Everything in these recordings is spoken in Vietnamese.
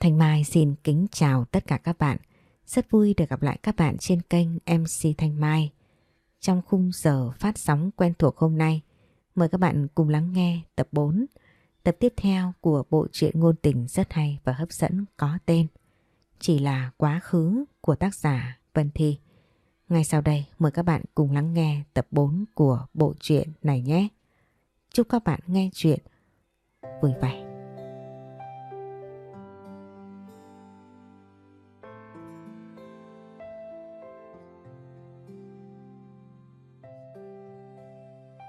Thanh Mai xin kính chào tất cả các bạn. Rất vui được gặp lại các bạn trên kênh MC Thanh Mai. Trong khung giờ phát sóng quen thuộc hôm nay, mời các bạn cùng lắng nghe tập 4, tập tiếp theo của bộ truyện ngôn tình rất hay và hấp dẫn có tên Chỉ là quá khứ của tác giả Vân Thi. Ngay sau đây mời các bạn cùng lắng nghe tập 4 của bộ truyện này nhé. Chúc các bạn nghe chuyện vui vẻ.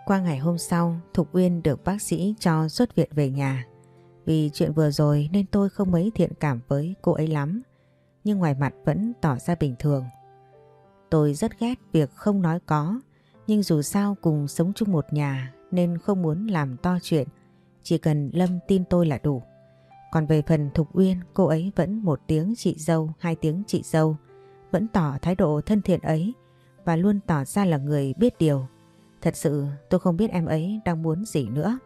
Qua ngày hôm sau, Thục Uyên được bác sĩ cho xuất viện về nhà. Vì chuyện vừa rồi nên tôi không mấy thiện cảm với cô ấy lắm, nhưng ngoài mặt vẫn tỏ ra bình thường. Tôi rất ghét việc không nói có, nhưng dù sao cùng sống chung một nhà nên không muốn làm to chuyện, chỉ cần Lâm tin tôi là đủ. Còn về phần Thục Uyên, cô ấy vẫn một tiếng chị dâu, hai tiếng chị dâu, vẫn tỏ thái độ thân thiện ấy và luôn tỏ ra là người biết điều. Thật sự tôi không biết em ấy đang muốn gì nữa.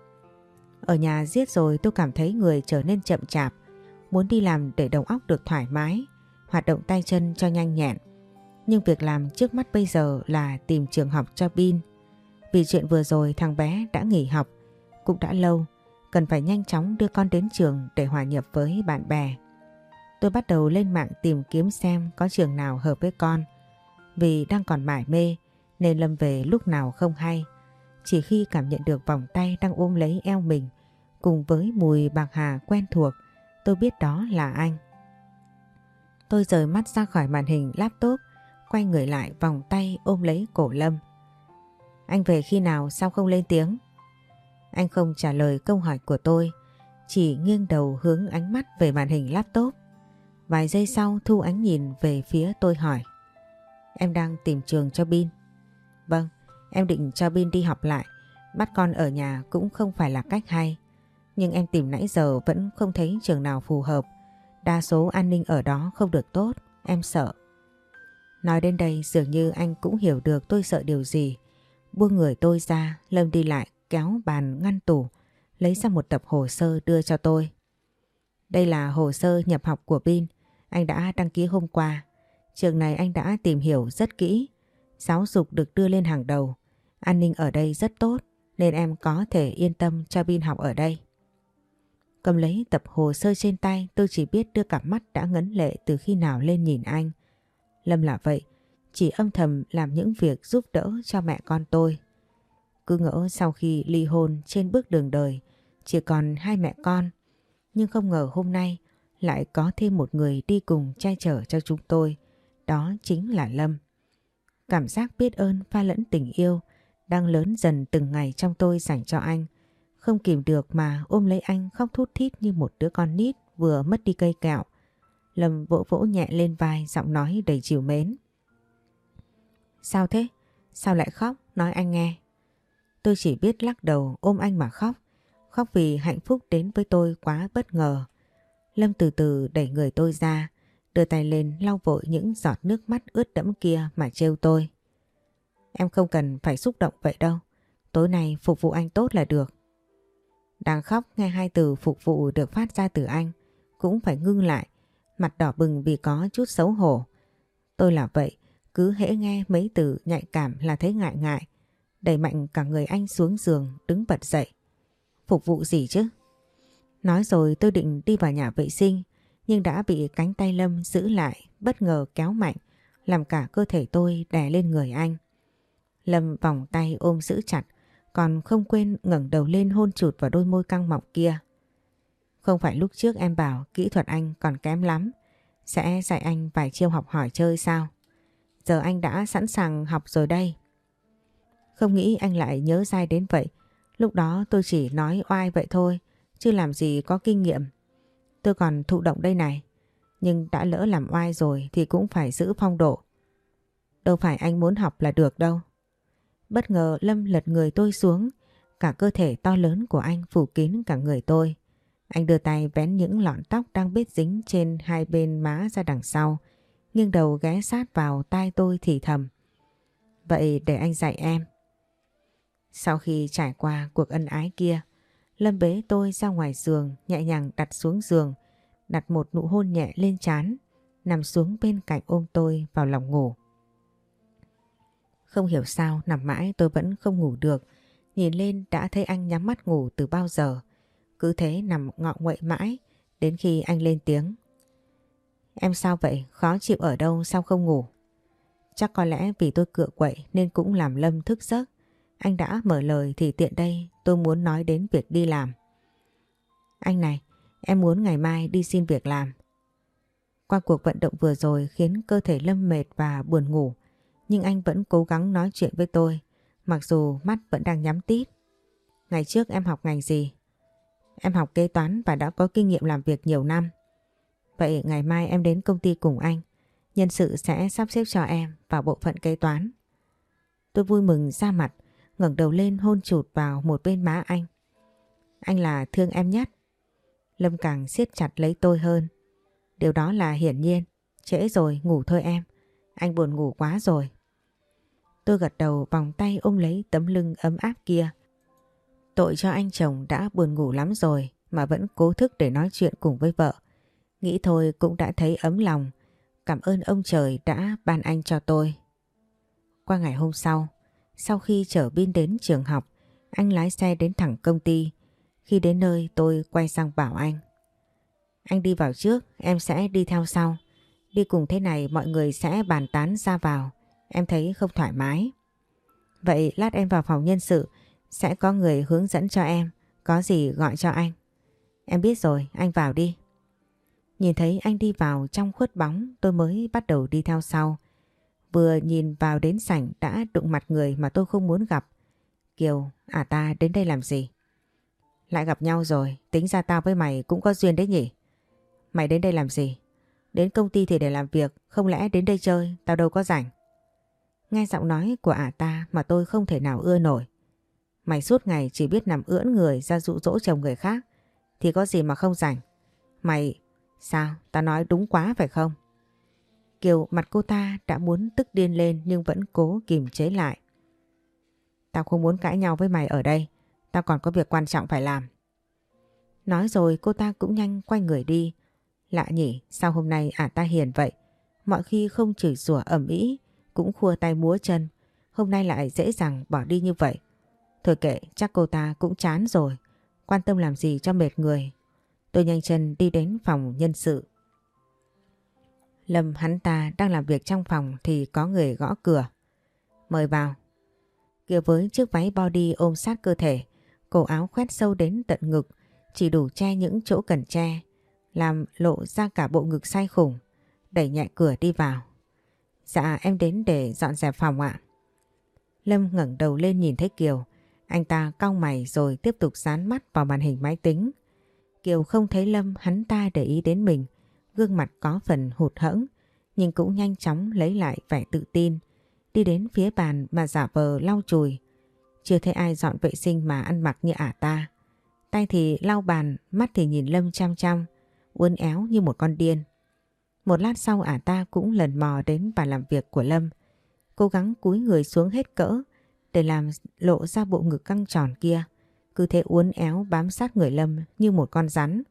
Ở nhà giết rồi tôi cảm thấy người trở nên chậm chạp, muốn đi làm để đầu óc được thoải mái, hoạt động tay chân cho nhanh nhẹn. Nhưng việc làm trước mắt bây giờ là tìm trường học cho Bin. Vì chuyện vừa rồi thằng bé đã nghỉ học, cũng đã lâu, cần phải nhanh chóng đưa con đến trường để hòa nhập với bạn bè. Tôi bắt đầu lên mạng tìm kiếm xem có trường nào hợp với con. Vì đang còn mải mê nên Lâm về lúc nào không hay. Chỉ khi cảm nhận được vòng tay đang ôm lấy eo mình cùng với mùi bạc hà quen thuộc tôi biết đó là anh. Tôi rời mắt ra khỏi màn hình laptop quay người lại vòng tay ôm lấy cổ Lâm. Anh về khi nào sao không lên tiếng? Anh không trả lời câu hỏi của tôi, chỉ nghiêng đầu hướng ánh mắt về màn hình laptop. Vài giây sau Thu ánh nhìn về phía tôi hỏi. Em đang tìm trường cho Bin. Vâng, em định cho Bin đi học lại. Bắt con ở nhà cũng không phải là cách hay. Nhưng em tìm nãy giờ vẫn không thấy trường nào phù hợp. Đa số an ninh ở đó không được tốt, em sợ. Nói đến đây dường như anh cũng hiểu được tôi sợ điều gì. Buông người tôi ra, Lâm đi lại, kéo bàn ngăn tủ, lấy ra một tập hồ sơ đưa cho tôi. Đây là hồ sơ nhập học của Bin, anh đã đăng ký hôm qua. Trường này anh đã tìm hiểu rất kỹ, giáo dục được đưa lên hàng đầu. An ninh ở đây rất tốt, nên em có thể yên tâm cho Bin học ở đây. Cầm lấy tập hồ sơ trên tay tôi chỉ biết đưa cặp mắt đã ngấn lệ từ khi nào lên nhìn anh. Lâm là vậy, chỉ âm thầm làm những việc giúp đỡ cho mẹ con tôi. Cứ ngỡ sau khi ly hôn trên bước đường đời chỉ còn hai mẹ con. Nhưng không ngờ hôm nay lại có thêm một người đi cùng che chở cho chúng tôi. Đó chính là Lâm. Cảm giác biết ơn pha lẫn tình yêu đang lớn dần từng ngày trong tôi dành cho anh. Không kìm được mà ôm lấy anh khóc thút thít như một đứa con nít vừa mất đi cây kẹo. Lâm vỗ vỗ nhẹ lên vai giọng nói đầy chiều mến. Sao thế? Sao lại khóc? Nói anh nghe. Tôi chỉ biết lắc đầu ôm anh mà khóc. Khóc vì hạnh phúc đến với tôi quá bất ngờ. Lâm từ từ đẩy người tôi ra, đưa tay lên lau vội những giọt nước mắt ướt đẫm kia mà trêu tôi. Em không cần phải xúc động vậy đâu. Tối nay phục vụ anh tốt là được. Đang khóc nghe hai từ phục vụ được phát ra từ anh, cũng phải ngưng lại mặt đỏ bừng vì có chút xấu hổ. Tôi là vậy, cứ hễ nghe mấy từ nhạy cảm là thấy ngại ngại, đẩy mạnh cả người anh xuống giường đứng bật dậy. Phục vụ gì chứ? Nói rồi tôi định đi vào nhà vệ sinh, nhưng đã bị cánh tay Lâm giữ lại, bất ngờ kéo mạnh, làm cả cơ thể tôi đè lên người anh. Lâm vòng tay ôm giữ chặt, còn không quên ngẩng đầu lên hôn chụt vào đôi môi căng mọng kia. Không phải lúc trước em bảo kỹ thuật anh còn kém lắm, sẽ dạy anh vài chiêu học hỏi chơi sao? Giờ anh đã sẵn sàng học rồi đây. Không nghĩ anh lại nhớ dai đến vậy. Lúc đó tôi chỉ nói oai vậy thôi, chứ làm gì có kinh nghiệm. Tôi còn thụ động đây này. Nhưng đã lỡ làm oai rồi thì cũng phải giữ phong độ. Đâu phải anh muốn học là được đâu. Bất ngờ Lâm lật người tôi xuống, cả cơ thể to lớn của anh phủ kín cả người tôi. Anh đưa tay vén những lọn tóc đang bết dính trên hai bên má ra đằng sau, nghiêng đầu ghé sát vào tai tôi thì thầm. Vậy để anh dạy em. Sau khi trải qua cuộc ân ái kia, Lâm bế tôi ra ngoài giường, nhẹ nhàng đặt xuống giường, đặt một nụ hôn nhẹ lên trán, nằm xuống bên cạnh ôm tôi vào lòng ngủ. Không hiểu sao nằm mãi tôi vẫn không ngủ được, nhìn lên đã thấy anh nhắm mắt ngủ từ bao giờ. Cứ thế nằm ngọ nguậy mãi, đến khi anh lên tiếng. Em sao vậy? Khó chịu ở đâu sao không ngủ? Chắc có lẽ vì tôi cựa quậy nên cũng làm Lâm thức giấc. Anh đã mở lời thì tiện đây tôi muốn nói đến việc đi làm. Anh này, em muốn ngày mai đi xin việc làm. Qua cuộc vận động vừa rồi khiến cơ thể Lâm mệt và buồn ngủ. Nhưng anh vẫn cố gắng nói chuyện với tôi, mặc dù mắt vẫn đang nhắm tít. Ngày trước em học ngành gì? Em học kế toán và đã có kinh nghiệm làm việc nhiều năm. Vậy ngày mai em đến công ty cùng anh. Nhân sự sẽ sắp xếp cho em vào bộ phận kế toán. Tôi vui mừng ra mặt, ngẩng đầu lên hôn chụt vào một bên má anh. Anh là thương em nhất. Lâm càng siết chặt lấy tôi hơn. Điều đó là hiển nhiên. Trễ rồi, ngủ thôi em. Anh buồn ngủ quá rồi. Tôi gật đầu vòng tay ôm lấy tấm lưng ấm áp kia. Tội cho anh chồng đã buồn ngủ lắm rồi mà vẫn cố thức để nói chuyện cùng với vợ. Nghĩ thôi cũng đã thấy ấm lòng. Cảm ơn ông trời đã ban anh cho tôi. Qua ngày hôm sau, sau khi chở Bin đến trường học, anh lái xe đến thẳng công ty. Khi đến nơi tôi quay sang bảo anh. Anh đi vào trước, em sẽ đi theo sau. Đi cùng thế này mọi người sẽ bàn tán ra vào. Em thấy không thoải mái. Vậy lát em vào phòng nhân sự, sẽ có người hướng dẫn cho em. Có gì gọi cho anh. Em biết rồi, anh vào đi. Nhìn thấy anh đi vào trong khuất bóng tôi mới bắt đầu đi theo sau. Vừa nhìn vào đến sảnh đã đụng mặt người mà tôi không muốn gặp. Kiều, à ta đến đây làm gì? Lại gặp nhau rồi, tính ra tao với mày cũng có duyên đấy nhỉ? Mày đến đây làm gì? Đến công ty thì để làm việc, không lẽ đến đây chơi, tao đâu có rảnh. Nghe giọng nói của ả ta mà tôi không thể nào ưa nổi. Mày suốt ngày chỉ biết nằm ưỡn người ra dụ dỗ chồng người khác, thì có gì mà không rảnh. Mày, sao, tao nói đúng quá phải không? Kiều mặt cô ta đã muốn tức điên lên nhưng vẫn cố kìm chế lại. Tao không muốn cãi nhau với mày ở đây, tao còn có việc quan trọng phải làm. Nói rồi cô ta cũng nhanh quay người đi. Lạ nhỉ, sao hôm nay ả ta hiền vậy? Mọi khi không chửi rủa ẩm ý, cũng khua tay múa chân. Hôm nay lại dễ dàng bỏ đi như vậy. Thôi kệ, chắc cô ta cũng chán rồi. Quan tâm làm gì cho mệt người. Tôi nhanh chân đi đến phòng nhân sự. Lâm hắn ta đang làm việc trong phòng thì có người gõ cửa. Mời vào. Kia với chiếc váy body ôm sát cơ thể, cổ áo khoét sâu đến tận ngực, chỉ đủ che những chỗ cần che, làm lộ ra cả bộ ngực sai khủng, đẩy nhẹ cửa đi vào. Dạ em đến để dọn dẹp phòng ạ. Lâm ngẩng đầu lên nhìn thấy Kiều, anh ta cong mày rồi tiếp tục dán mắt vào màn hình máy tính. Kiều không thấy Lâm hắn ta để ý đến mình, gương mặt có phần hụt hẫng, nhưng cũng nhanh chóng lấy lại vẻ tự tin, đi đến phía bàn mà giả vờ lau chùi. Chưa thấy ai dọn vệ sinh mà ăn mặc như ả ta. Tay thì lau bàn, mắt thì nhìn Lâm chăm chăm, uốn éo như một con điên. Một lát sau ả ta cũng lần mò đến bàn làm việc của Lâm, cố gắng cúi người xuống hết cỡ để làm lộ ra bộ ngực căng tròn kia. Cứ thế uốn éo bám sát người Lâm như một con rắn.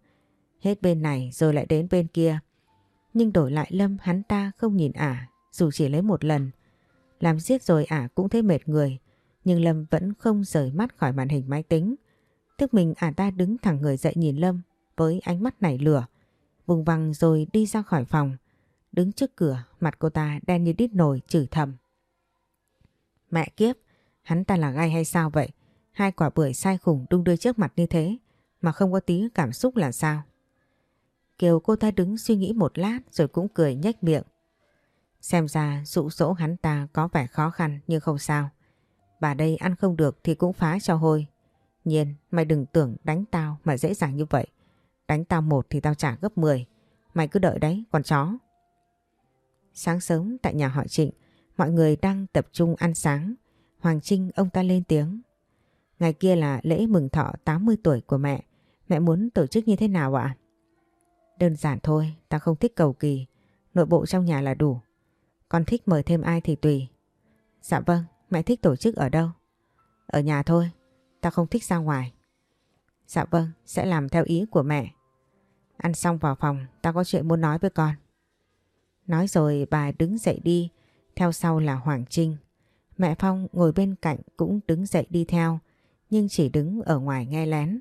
Hết bên này rồi lại đến bên kia. Nhưng đổi lại Lâm hắn ta không nhìn ả dù chỉ lấy một lần. Làm giết rồi ả cũng thấy mệt người. Nhưng Lâm vẫn không rời mắt khỏi màn hình máy tính. Tức mình ả ta đứng thẳng người dậy nhìn Lâm với ánh mắt nảy lửa. Vùng vằng rồi đi ra khỏi phòng. Đứng trước cửa mặt cô ta đen như đít nồi chửi thầm. Mẹ kiếp, hắn ta là gai hay sao vậy? Hai quả bưởi sai khủng đung đưa trước mặt như thế mà không có tí cảm xúc là sao? Kiều cô ta đứng suy nghĩ một lát rồi cũng cười nhếch miệng. Xem ra dụ dỗ hắn ta có vẻ khó khăn nhưng không sao. Bà đây ăn không được thì cũng phá cho hôi. Nhiên, mày đừng tưởng đánh tao mà dễ dàng như vậy. Đánh tao một thì tao trả gấp 10. Mày cứ đợi đấy, con chó. Sáng sớm tại nhà họ Trịnh, mọi người đang tập trung ăn sáng. Hoàng Trinh ông ta lên tiếng. Ngày kia là lễ mừng thọ 80 tuổi của mẹ. Mẹ muốn tổ chức như thế nào ạ? Đơn giản thôi, ta không thích cầu kỳ. Nội bộ trong nhà là đủ. Con thích mời thêm ai thì tùy. Dạ vâng, mẹ thích tổ chức ở đâu? Ở nhà thôi, ta không thích ra ngoài. Dạ vâng, sẽ làm theo ý của mẹ. Ăn xong vào phòng, ta có chuyện muốn nói với con. Nói rồi bà đứng dậy đi, theo sau là Hoàng Trinh. Mẹ Phong ngồi bên cạnh cũng đứng dậy đi theo, nhưng chỉ đứng ở ngoài nghe lén.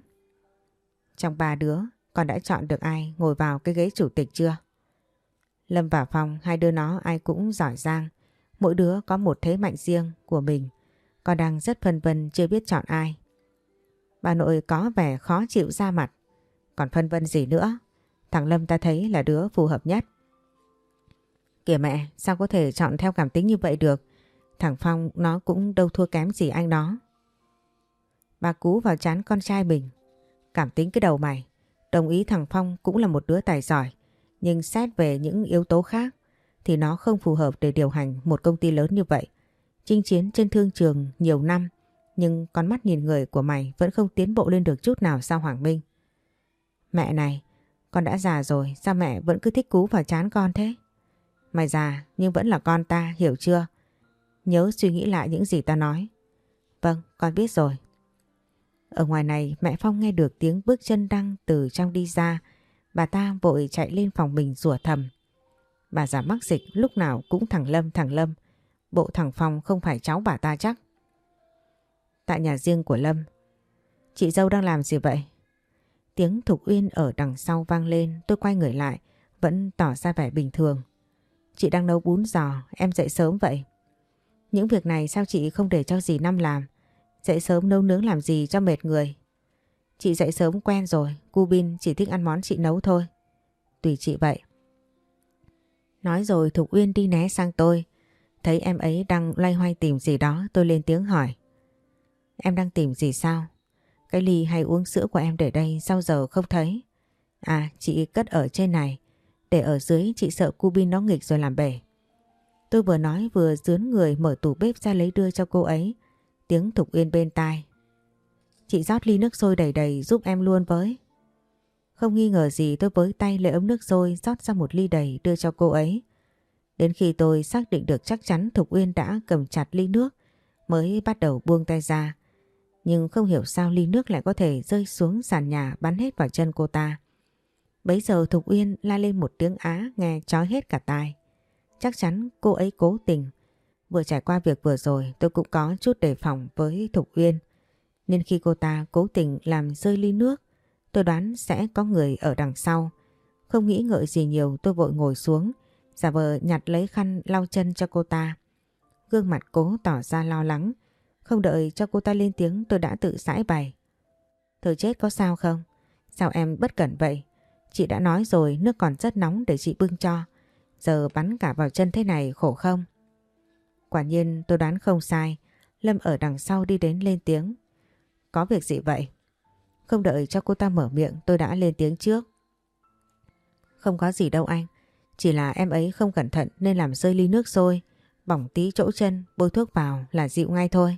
Trong ba đứa, con đã chọn được ai ngồi vào cái ghế chủ tịch chưa? Lâm và Phong, hai đứa nó ai cũng giỏi giang. Mỗi đứa có một thế mạnh riêng của mình. Con đang rất phân vân chưa biết chọn ai. Bà nội có vẻ khó chịu ra mặt. Còn phân vân gì nữa? Thằng Lâm ta thấy là đứa phù hợp nhất. Kìa mẹ, sao có thể chọn theo cảm tính như vậy được? Thằng Phong nó cũng đâu thua kém gì anh nó. Bà cú vào chán con trai mình. Cảm tính cái đầu mày. Đồng ý thằng Phong cũng là một đứa tài giỏi. Nhưng xét về những yếu tố khác thì nó không phù hợp để điều hành một công ty lớn như vậy. Chinh chiến trên thương trường nhiều năm nhưng con mắt nhìn người của mày vẫn không tiến bộ lên được chút nào sao Hoàng Minh. Mẹ này, con đã già rồi sao mẹ vẫn cứ thích cú vào chán con thế? Mày già nhưng vẫn là con ta, hiểu chưa? Nhớ suy nghĩ lại những gì ta nói. Vâng, con biết rồi. Ở ngoài này mẹ Phong nghe được tiếng bước chân Đăng từ trong đi ra. Bà ta vội chạy lên phòng mình rủa thầm. Bà già mắc dịch lúc nào cũng thằng Lâm thằng Lâm. Bộ thằng Phong không phải cháu bà ta chắc. Tại nhà riêng của Lâm. Chị dâu đang làm gì vậy? Tiếng Thục Uyên ở đằng sau vang lên tôi quay người lại vẫn tỏ ra vẻ bình thường. Chị đang nấu bún giò, em dậy sớm vậy. Những việc này sao chị không để cho dì Năm làm? Dậy sớm nấu nướng làm gì cho mệt người? Chị dậy sớm quen rồi, cu bin chỉ thích ăn món chị nấu thôi. Tùy chị vậy. Nói rồi Thục Uyên đi né sang tôi. Thấy em ấy đang loay hoay tìm gì đó tôi lên tiếng hỏi. Em đang tìm gì sao? Cái ly hay uống sữa của em để đây sao giờ không thấy? À chị cất ở trên này. Để ở dưới chị sợ cu bin nó nghịch rồi làm bể. Tôi vừa nói vừa dướn người mở tủ bếp ra lấy đưa cho cô ấy. Tiếng Thục Uyên bên tai. Chị rót ly nước sôi đầy đầy giúp em luôn với. Không nghi ngờ gì tôi với tay lấy ấm nước sôi, rót ra một ly đầy đưa cho cô ấy. Đến khi tôi xác định được chắc chắn Thục Uyên đã cầm chặt ly nước, mới bắt đầu buông tay ra. Nhưng không hiểu sao ly nước lại có thể rơi xuống sàn nhà bắn hết vào chân cô ta. Bấy giờ Thục Uyên la lên một tiếng á, nghe chói hết cả tai. Chắc chắn cô ấy cố tình. Vừa trải qua việc vừa rồi, tôi cũng có chút đề phòng với Thục Uyên. Nên khi cô ta cố tình làm rơi ly nước, tôi đoán sẽ có người ở đằng sau. Không nghĩ ngợi gì nhiều, tôi vội ngồi xuống, giả vờ nhặt lấy khăn lau chân cho cô ta. Gương mặt cố tỏ ra lo lắng. Không đợi cho cô ta lên tiếng, tôi đã tự giải bày. Thời chết có sao không? Sao em bất cẩn vậy? Chị đã nói rồi, nước còn rất nóng để chị bưng cho. Giờ bắn cả vào chân thế này khổ không? Quả nhiên tôi đoán không sai. Lâm ở đằng sau đi đến lên tiếng. Có việc gì vậy? Không đợi cho cô ta mở miệng tôi đã lên tiếng trước. Không có gì đâu anh. Chỉ là em ấy không cẩn thận nên làm rơi ly nước sôi. Bỏng tí chỗ chân bôi thuốc vào là dịu ngay thôi.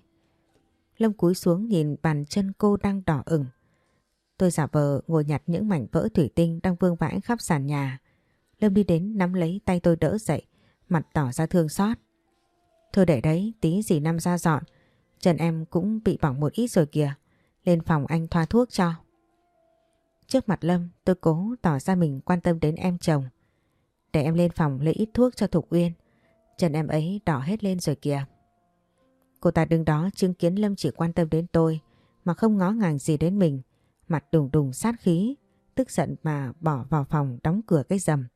Lâm cúi xuống nhìn bàn chân cô đang đỏ ửng. Tôi giả vờ ngồi nhặt những mảnh vỡ thủy tinh đang vương vãi khắp sàn nhà. Lâm đi đến nắm lấy tay tôi đỡ dậy, mặt tỏ ra thương xót. Thôi để đấy, tí gì năm ra dọn. Chân em cũng bị bỏng một ít rồi kìa. Lên phòng anh thoa thuốc cho. Trước mặt Lâm, tôi cố tỏ ra mình quan tâm đến em chồng. Để em lên phòng lấy ít thuốc cho Thục Uyên. Chân em ấy đỏ hết lên rồi kìa. Cô ta đứng đó chứng kiến Lâm chỉ quan tâm đến tôi mà không ngó ngàng gì đến mình. Mặt đùng đùng sát khí, tức giận mà bỏ vào phòng đóng cửa cái rầm.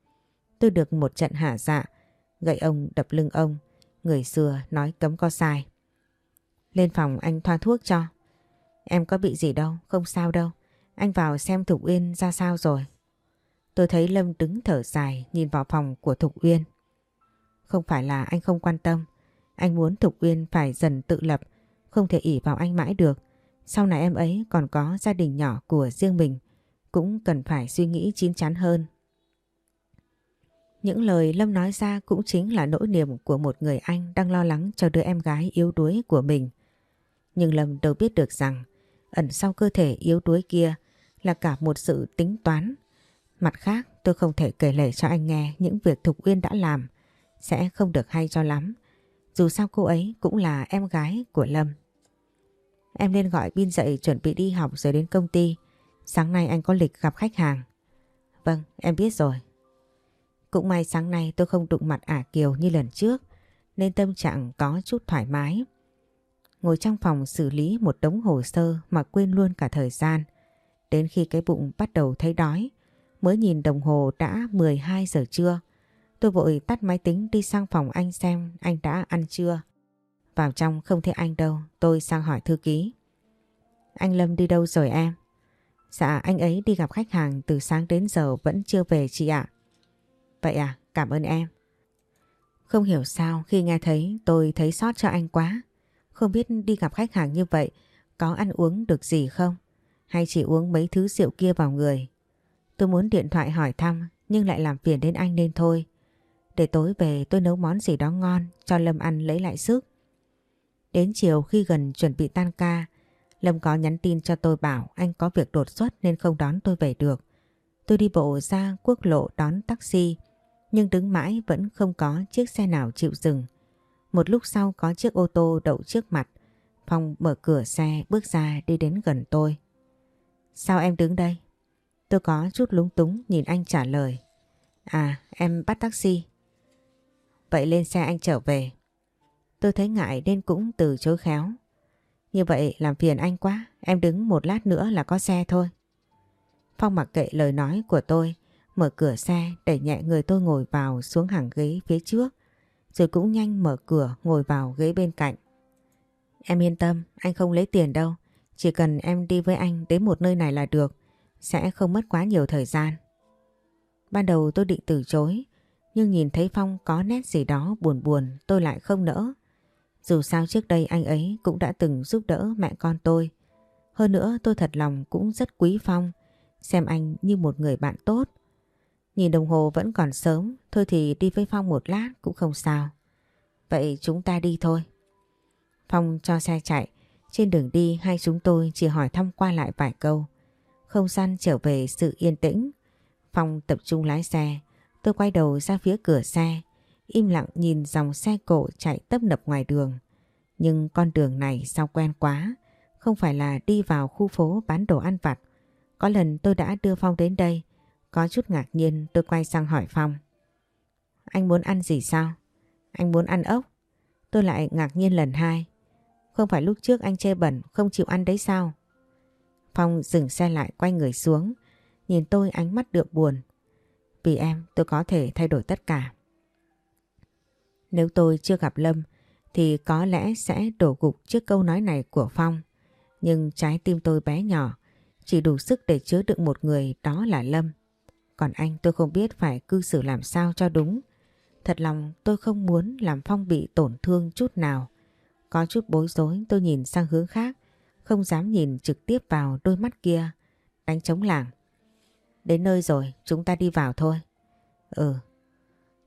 Tôi được một trận hạ dạ, gậy ông đập lưng ông, người xưa nói cấm có sai. Lên phòng anh thoa thuốc cho. Em có bị gì đâu, không sao đâu. Anh vào xem Thục Uyên ra sao rồi. Tôi thấy Lâm đứng thở dài nhìn vào phòng của Thục Uyên. Không phải là anh không quan tâm. Anh muốn Thục Uyên phải dần tự lập, không thể ỉ vào anh mãi được. Sau này em ấy còn có gia đình nhỏ của riêng mình, cũng cần phải suy nghĩ chín chắn hơn. Những lời Lâm nói ra cũng chính là nỗi niềm của một người anh đang lo lắng cho đứa em gái yếu đuối của mình. Nhưng Lâm đâu biết được rằng ẩn sau cơ thể yếu đuối kia là cả một sự tính toán. Mặt khác tôi không thể kể lể cho anh nghe những việc Thục Uyên đã làm sẽ không được hay cho lắm. Dù sao cô ấy cũng là em gái của Lâm. Em nên gọi Bin dậy chuẩn bị đi học rồi đến công ty. Sáng nay anh có lịch gặp khách hàng. Vâng, em biết rồi. Cũng may sáng nay tôi không đụng mặt ả Kiều như lần trước nên tâm trạng có chút thoải mái. Ngồi trong phòng xử lý một đống hồ sơ mà quên luôn cả thời gian. Đến khi cái bụng bắt đầu thấy đói mới nhìn đồng hồ đã 12 giờ trưa. Tôi vội tắt máy tính đi sang phòng anh xem anh đã ăn chưa. Vào trong không thấy anh đâu, tôi sang hỏi thư ký. Anh Lâm đi đâu rồi em? Dạ anh ấy đi gặp khách hàng từ sáng đến giờ vẫn chưa về chị ạ. Vậy à, cảm ơn em. Không hiểu sao khi nghe thấy tôi thấy sót cho anh quá. Không biết đi gặp khách hàng như vậy có ăn uống được gì không? Hay chỉ uống mấy thứ rượu kia vào người? Tôi muốn điện thoại hỏi thăm nhưng lại làm phiền đến anh nên thôi. Để tối về tôi nấu món gì đó ngon cho Lâm ăn lấy lại sức. Đến chiều khi gần chuẩn bị tan ca, Lâm có nhắn tin cho tôi bảo anh có việc đột xuất nên không đón tôi về được. Tôi đi bộ ra quốc lộ đón taxi, nhưng đứng mãi vẫn không có chiếc xe nào chịu dừng. Một lúc sau có chiếc ô tô đậu trước mặt, Phong mở cửa xe bước ra đi đến gần tôi. Sao em đứng đây? Tôi có chút lúng túng nhìn anh trả lời. À, em bắt taxi. Vậy lên xe anh trở về. Tôi thấy ngại nên cũng từ chối khéo. Như vậy làm phiền anh quá, em đứng một lát nữa là có xe thôi. Phong mặc kệ lời nói của tôi, mở cửa xe đẩy nhẹ người tôi ngồi vào xuống hàng ghế phía trước, rồi cũng nhanh mở cửa ngồi vào ghế bên cạnh. Em yên tâm, anh không lấy tiền đâu, chỉ cần em đi với anh đến một nơi này là được, sẽ không mất quá nhiều thời gian. Ban đầu tôi định từ chối, nhưng nhìn thấy Phong có nét gì đó buồn buồn tôi lại không nỡ. Dù sao trước đây anh ấy cũng đã từng giúp đỡ mẹ con tôi. Hơn nữa tôi thật lòng cũng rất quý Phong, xem anh như một người bạn tốt. Nhìn đồng hồ vẫn còn sớm, thôi thì đi với Phong một lát cũng không sao. Vậy chúng ta đi thôi. Phong cho xe chạy, trên đường đi hai chúng tôi chỉ hỏi thăm qua lại vài câu. Không gian trở về sự yên tĩnh. Phong tập trung lái xe, tôi quay đầu ra phía cửa xe, im lặng nhìn dòng xe cộ chạy tấp nập ngoài đường. Nhưng con đường này sao quen quá, không phải là đi vào khu phố bán đồ ăn vặt. Có lần tôi đã đưa Phong đến đây, có chút ngạc nhiên tôi quay sang hỏi Phong. Anh muốn ăn gì sao? Anh muốn ăn ốc. Tôi lại ngạc nhiên lần hai. Không phải lúc trước anh chê bẩn không chịu ăn đấy sao? Phong dừng xe lại quay người xuống, nhìn tôi ánh mắt đượm buồn. Vì em tôi có thể thay đổi tất cả. Nếu tôi chưa gặp Lâm thì có lẽ sẽ đổ gục trước câu nói này của Phong. Nhưng trái tim tôi bé nhỏ, chỉ đủ sức để chứa đựng một người đó là Lâm. Còn anh tôi không biết phải cư xử làm sao cho đúng. Thật lòng tôi không muốn làm Phong bị tổn thương chút nào. Có chút bối rối tôi nhìn sang hướng khác, không dám nhìn trực tiếp vào đôi mắt kia, đánh trống lảng. Đến nơi rồi, chúng ta đi vào thôi. Ừ.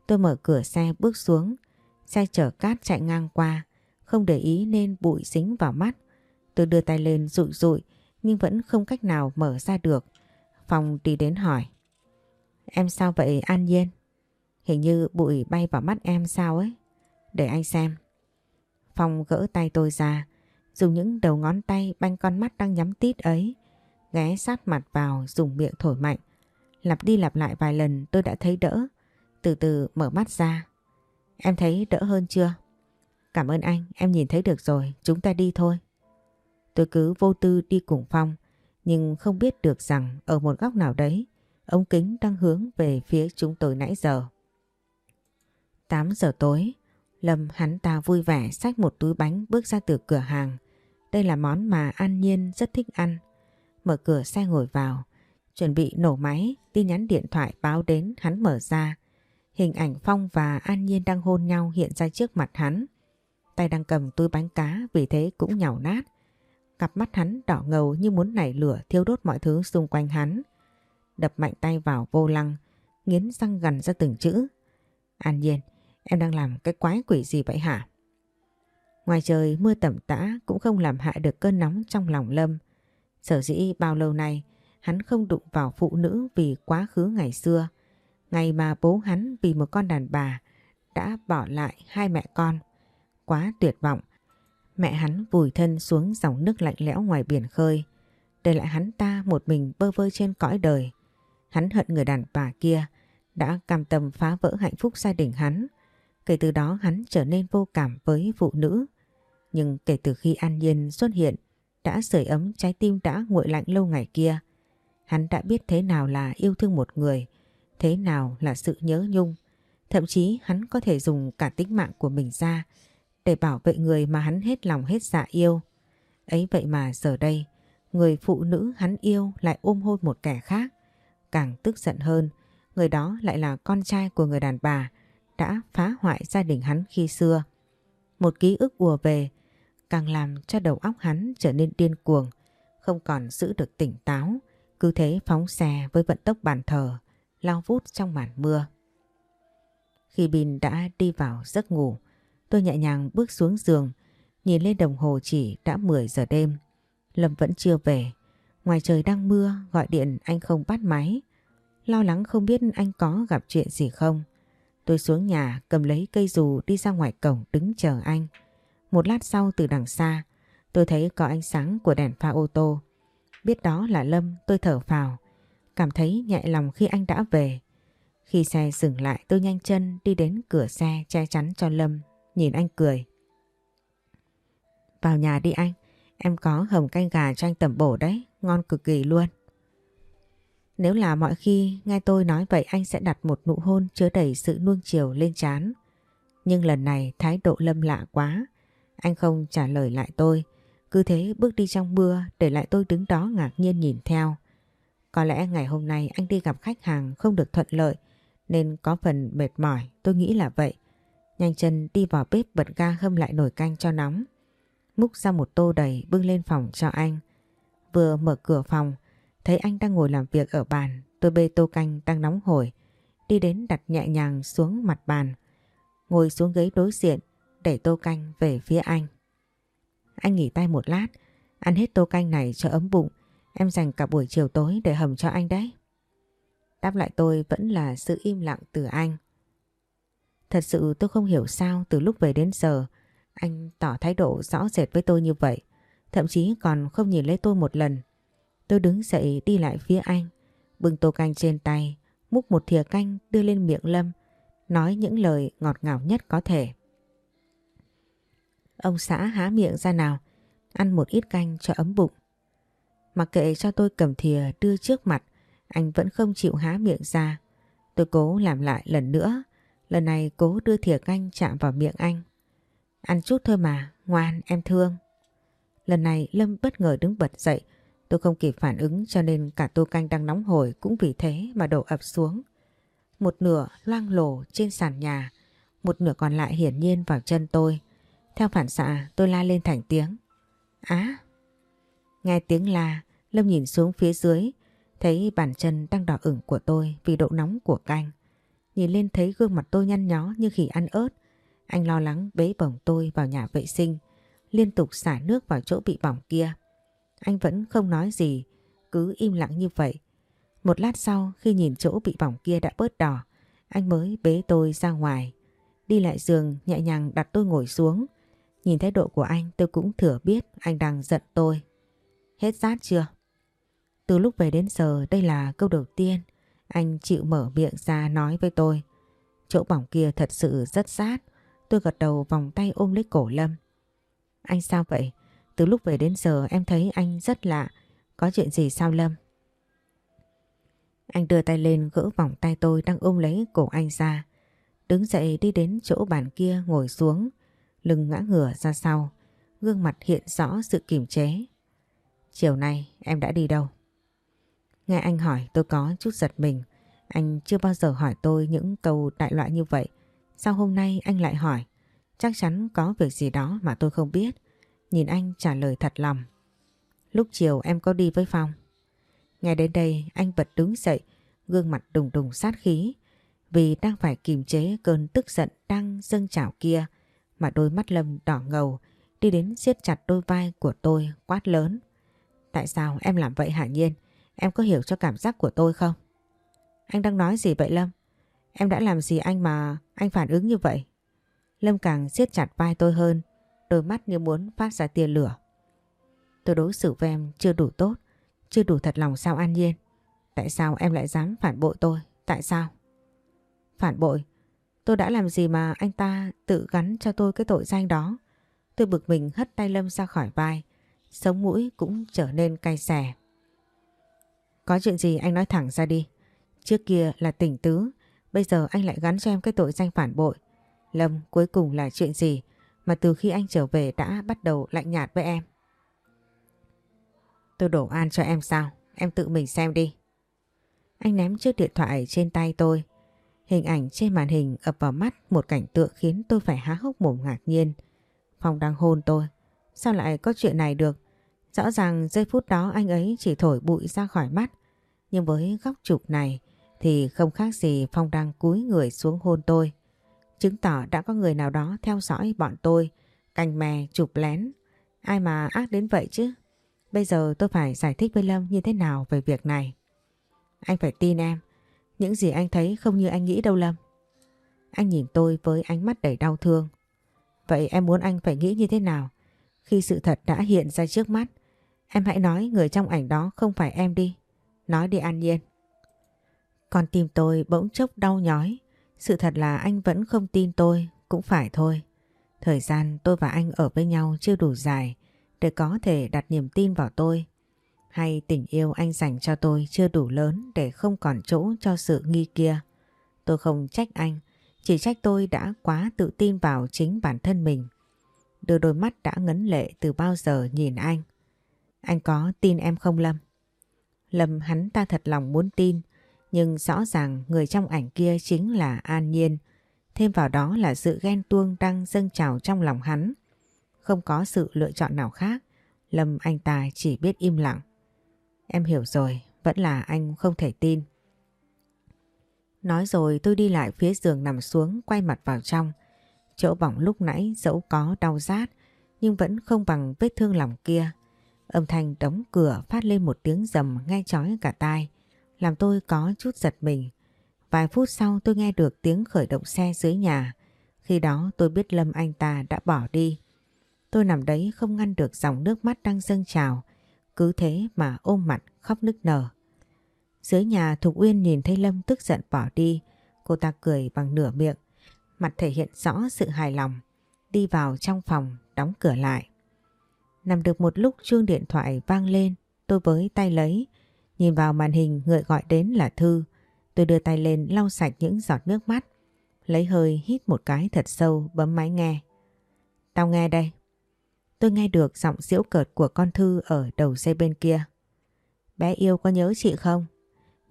Tôi mở cửa xe bước xuống, Xe chở cát chạy ngang qua, không để ý nên bụi dính vào mắt. Tôi đưa tay lên rụi rụi nhưng vẫn không cách nào mở ra được. Phong đi đến hỏi. Em sao vậy An Nhiên? Hình như bụi bay vào mắt em sao ấy. Để anh xem. Phong gỡ tay tôi ra, dùng những đầu ngón tay banh con mắt đang nhắm tít ấy, ghé sát mặt vào dùng miệng thổi mạnh. Lặp đi lặp lại vài lần tôi đã thấy đỡ, từ từ mở mắt ra. Em thấy đỡ hơn chưa? Cảm ơn anh, em nhìn thấy được rồi, chúng ta đi thôi. Tôi cứ vô tư đi cùng Phong, nhưng không biết được rằng ở một góc nào đấy, ống kính đang hướng về phía chúng tôi nãy giờ. 8 giờ tối, Lâm hắn ta vui vẻ xách một túi bánh bước ra từ cửa hàng. Đây là món mà An Nhiên rất thích ăn. Mở cửa xe ngồi vào, chuẩn bị nổ máy, tin nhắn điện thoại báo đến hắn mở ra. Hình ảnh Phong và An Nhiên đang hôn nhau hiện ra trước mặt hắn. Tay đang cầm túi bánh cá vì thế cũng nhào nát. Cặp mắt hắn đỏ ngầu như muốn nảy lửa thiêu đốt mọi thứ xung quanh hắn. Đập mạnh tay vào vô lăng, nghiến răng gần ra từng chữ. An Nhiên, em đang làm cái quái quỷ gì vậy hả? Ngoài trời mưa tẩm tã cũng không làm hại được cơn nóng trong lòng Lâm. Sở dĩ bao lâu nay hắn không đụng vào phụ nữ vì quá khứ ngày xưa. Ngày mà bố hắn vì một con đàn bà đã bỏ lại hai mẹ con. Quá tuyệt vọng. Mẹ hắn vùi thân xuống dòng nước lạnh lẽo ngoài biển khơi. Để lại hắn ta một mình bơ vơ trên cõi đời. Hắn hận người đàn bà kia đã cam tâm phá vỡ hạnh phúc gia đình hắn. Kể từ đó hắn trở nên vô cảm với phụ nữ. Nhưng kể từ khi An Nhiên xuất hiện đã sưởi ấm trái tim đã nguội lạnh lâu ngày kia. Hắn đã biết thế nào là yêu thương một người, thế nào là sự nhớ nhung. Thậm chí hắn có thể dùng cả tính mạng của mình ra để bảo vệ người mà hắn hết lòng hết dạ yêu. Ấy vậy mà giờ đây, người phụ nữ hắn yêu lại ôm hôn một kẻ khác. Càng tức giận hơn, người đó lại là con trai của người đàn bà đã phá hoại gia đình hắn khi xưa. Một ký ức ùa về, càng làm cho đầu óc hắn trở nên điên cuồng, không còn giữ được tỉnh táo, cứ thế phóng xe với vận tốc bàn thờ, lao vút trong màn mưa. Khi Bin đã đi vào giấc ngủ, tôi nhẹ nhàng bước xuống giường, nhìn lên đồng hồ chỉ đã 10 giờ đêm. Lâm vẫn chưa về, ngoài trời đang mưa, gọi điện anh không bắt máy. Lo lắng không biết anh có gặp chuyện gì không. Tôi xuống nhà cầm lấy cây dù đi ra ngoài cổng đứng chờ anh. Một lát sau từ đằng xa, tôi thấy có ánh sáng của đèn pha ô tô. Biết đó là Lâm, tôi thở phào, cảm thấy nhẹ lòng khi anh đã về. Khi xe dừng lại tôi nhanh chân đi đến cửa xe che chắn cho Lâm, nhìn anh cười. Vào nhà đi anh, em có hầm canh gà cho anh tẩm bổ đấy, ngon cực kỳ luôn. Nếu là mọi khi nghe tôi nói vậy anh sẽ đặt một nụ hôn chứa đầy sự nuông chiều lên chán. Nhưng lần này thái độ Lâm lạ quá. Anh không trả lời lại tôi, cứ thế bước đi trong mưa để lại tôi đứng đó ngạc nhiên nhìn theo. Có lẽ ngày hôm nay anh đi gặp khách hàng không được thuận lợi nên có phần mệt mỏi, tôi nghĩ là vậy. Nhanh chân đi vào bếp bật ga hâm lại nồi canh cho nóng. Múc ra một tô đầy bưng lên phòng cho anh. Vừa mở cửa phòng, thấy anh đang ngồi làm việc ở bàn, tôi bê tô canh đang nóng hổi. Đi đến đặt nhẹ nhàng xuống mặt bàn. Ngồi xuống ghế đối diện, đẩy tô canh về phía anh. Anh nghỉ tay một lát, ăn hết tô canh này cho ấm bụng. Em dành cả buổi chiều tối để hầm cho anh đấy. Đáp lại tôi vẫn là sự im lặng từ anh. Thật sự tôi không hiểu sao từ lúc về đến giờ anh tỏ thái độ rõ rệt với tôi như vậy. Thậm chí còn không nhìn lấy tôi một lần. Tôi đứng dậy đi lại phía anh, bưng tô canh trên tay, múc một thìa canh đưa lên miệng Lâm, nói những lời ngọt ngào nhất có thể. Ông xã há miệng ra nào, ăn một ít canh cho ấm bụng. Mặc kệ cho tôi cầm thìa đưa trước mặt, anh vẫn không chịu há miệng ra. Tôi cố làm lại lần nữa, lần này cố đưa thìa canh chạm vào miệng anh. Ăn chút thôi mà, ngoan, em thương. Lần này Lâm bất ngờ đứng bật dậy, tôi không kịp phản ứng cho nên cả tô canh đang nóng hổi cũng vì thế mà đổ ập xuống. Một nửa loang lổ trên sàn nhà, một nửa còn lại hiển nhiên vào chân tôi. Theo phản xạ tôi la lên thành tiếng. Á! Nghe tiếng la, Lâm nhìn xuống phía dưới, thấy bàn chân đang đỏ ửng của tôi vì độ nóng của canh. Nhìn lên thấy gương mặt tôi nhăn nhó như khi ăn ớt. Anh lo lắng bế bổng tôi vào nhà vệ sinh, liên tục xả nước vào chỗ bị bỏng kia. Anh vẫn không nói gì, cứ im lặng như vậy. Một lát sau khi nhìn chỗ bị bỏng kia đã bớt đỏ, anh mới bế tôi ra ngoài. Đi lại giường nhẹ nhàng đặt tôi ngồi xuống. Nhìn thái độ của anh tôi cũng thừa biết anh đang giận tôi. Hết rát chưa? Từ lúc về đến giờ đây là câu đầu tiên anh chịu mở miệng ra nói với tôi. Chỗ bỏng kia thật sự rất rát. Tôi gật đầu vòng tay ôm lấy cổ Lâm. Anh sao vậy? Từ lúc về đến giờ em thấy anh rất lạ. Có chuyện gì sao Lâm? Anh đưa tay lên gỡ vòng tay tôi đang ôm lấy cổ anh ra. Đứng dậy đi đến chỗ bàn kia ngồi xuống, lưng ngã ngửa ra sau, gương mặt hiện rõ sự kiềm chế. Chiều nay em đã đi đâu? Nghe anh hỏi tôi có chút giật mình. Anh chưa bao giờ hỏi tôi những câu đại loại như vậy. Sao hôm nay anh lại hỏi? Chắc chắn có việc gì đó mà tôi không biết. Nhìn anh trả lời thật lòng. Lúc chiều em có đi với Phong. Nghe đến đây anh bật đứng dậy, gương mặt đùng đùng sát khí. Vì đang phải kìm chế cơn tức giận đang dâng trào kia mà đôi mắt Lâm đỏ ngầu đi đến siết chặt đôi vai của tôi quát lớn. Tại sao em làm vậy hả Nhiên? Em có hiểu cho cảm giác của tôi không? Anh đang nói gì vậy Lâm? Em đã làm gì anh mà anh phản ứng như vậy? Lâm càng siết chặt vai tôi hơn, đôi mắt như muốn phát ra tia lửa. Tôi đối xử với em chưa đủ tốt, chưa đủ thật lòng sao an nhiên. Tại sao em lại dám phản bội tôi? Tại sao? Phản bội? Tôi đã làm gì mà anh ta tự gắn cho tôi cái tội danh đó? Tôi bực mình hất tay Lâm ra khỏi vai. Sống mũi cũng trở nên cay xè. Có chuyện gì anh nói thẳng ra đi. Trước kia là tỉnh tứ, bây giờ anh lại gắn cho em cái tội danh phản bội. Lâm, cuối cùng là chuyện gì mà từ khi anh trở về đã bắt đầu lạnh nhạt với em? Tôi đổ an cho em sao? Em tự mình xem đi. Anh ném chiếc điện thoại trên tay tôi. Hình ảnh trên màn hình ập vào mắt một cảnh tượng khiến tôi phải há hốc mồm ngạc nhiên. Phong đang hôn tôi. Sao lại có chuyện này được? Rõ ràng giây phút đó anh ấy chỉ thổi bụi ra khỏi mắt. Nhưng với góc chụp này thì không khác gì Phong đang cúi người xuống hôn tôi. Chứng tỏ đã có người nào đó theo dõi bọn tôi, cành mè chụp lén. Ai mà ác đến vậy chứ? Bây giờ tôi phải giải thích với Lâm như thế nào về việc này. Anh phải tin em. Những gì anh thấy không như anh nghĩ đâu Lâm. Anh nhìn tôi với ánh mắt đầy đau thương. Vậy em muốn anh phải nghĩ như thế nào? Khi sự thật đã hiện ra trước mắt, em hãy nói người trong ảnh đó không phải em đi. Nói đi an nhiên. Còn tim tôi bỗng chốc đau nhói. Sự thật là anh vẫn không tin tôi, cũng phải thôi. Thời gian tôi và anh ở với nhau chưa đủ dài để có thể đặt niềm tin vào tôi. Hay tình yêu anh dành cho tôi chưa đủ lớn để không còn chỗ cho sự nghi kia. Tôi không trách anh, chỉ trách tôi đã quá tự tin vào chính bản thân mình. Đưa đôi mắt đã ngấn lệ từ bao giờ nhìn anh. Anh có tin em không Lâm? Lâm hắn ta thật lòng muốn tin, nhưng rõ ràng người trong ảnh kia chính là An Nhiên. Thêm vào đó là sự ghen tuông đang dâng trào trong lòng hắn. Không có sự lựa chọn nào khác, Lâm anh ta chỉ biết im lặng. Em hiểu rồi, vẫn là anh không thể tin. Nói rồi tôi đi lại phía giường nằm xuống quay mặt vào trong. Chỗ bỏng lúc nãy dẫu có đau rát nhưng vẫn không bằng vết thương lòng kia. Âm thanh đóng cửa phát lên một tiếng rầm nghe chói cả tai, làm tôi có chút giật mình. Vài phút sau tôi nghe được tiếng khởi động xe dưới nhà. Khi đó tôi biết Lâm anh ta đã bỏ đi. Tôi nằm đấy không ngăn được dòng nước mắt đang dâng trào. Cứ thế mà ôm mặt khóc nức nở. Dưới nhà Thục Uyên nhìn thấy Lâm tức giận bỏ đi. Cô ta cười bằng nửa miệng. Mặt thể hiện rõ sự hài lòng. Đi vào trong phòng, đóng cửa lại. Nằm được một lúc chuông điện thoại vang lên. Tôi với tay lấy. Nhìn vào màn hình, người gọi đến là Thư. Tôi đưa tay lên lau sạch những giọt nước mắt. Lấy hơi, hít một cái thật sâu, bấm máy nghe. Tao nghe đây. Tôi nghe được giọng diễu cợt của con Thư ở đầu dây bên kia. Bé yêu có nhớ chị không?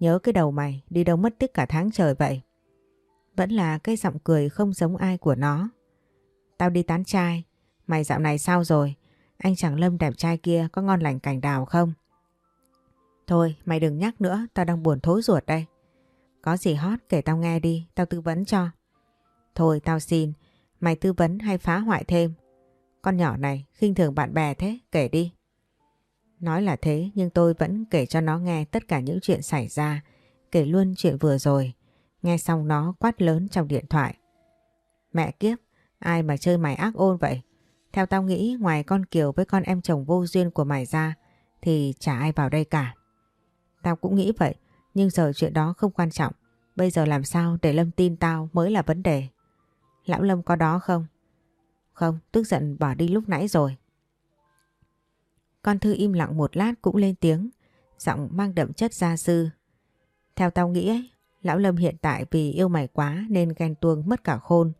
Nhớ cái đầu mày, đi đâu mất tích cả tháng trời vậy? Vẫn là cái giọng cười không giống ai của nó. Tao đi tán trai. Mày dạo này sao rồi? Anh chàng Lâm đẹp trai kia có ngon lành cảnh đào không? Thôi mày đừng nhắc nữa, tao đang buồn thối ruột đây. Có gì hot kể tao nghe đi, tao tư vấn cho. Thôi tao xin, mày tư vấn hay phá hoại thêm. Con nhỏ này khinh thường bạn bè thế, kể đi. Nói là thế nhưng tôi vẫn kể cho nó nghe tất cả những chuyện xảy ra, kể luôn chuyện vừa rồi. Nghe xong nó quát lớn trong điện thoại. Mẹ kiếp, ai mà chơi mày ác ôn vậy? Theo tao nghĩ ngoài con Kiều với con em chồng vô duyên của mày ra thì chả ai vào đây cả. Tao cũng nghĩ vậy, nhưng giờ chuyện đó không quan trọng. Bây giờ làm sao để Lâm tin tao mới là vấn đề. Lão Lâm có đó không? Không, tức giận bỏ đi lúc nãy rồi. Con Thư im lặng một lát cũng lên tiếng, giọng mang đậm chất gia sư. Theo tao nghĩ ấy, Lão Lâm hiện tại vì yêu mày quá nên ghen tuông mất cả khôn.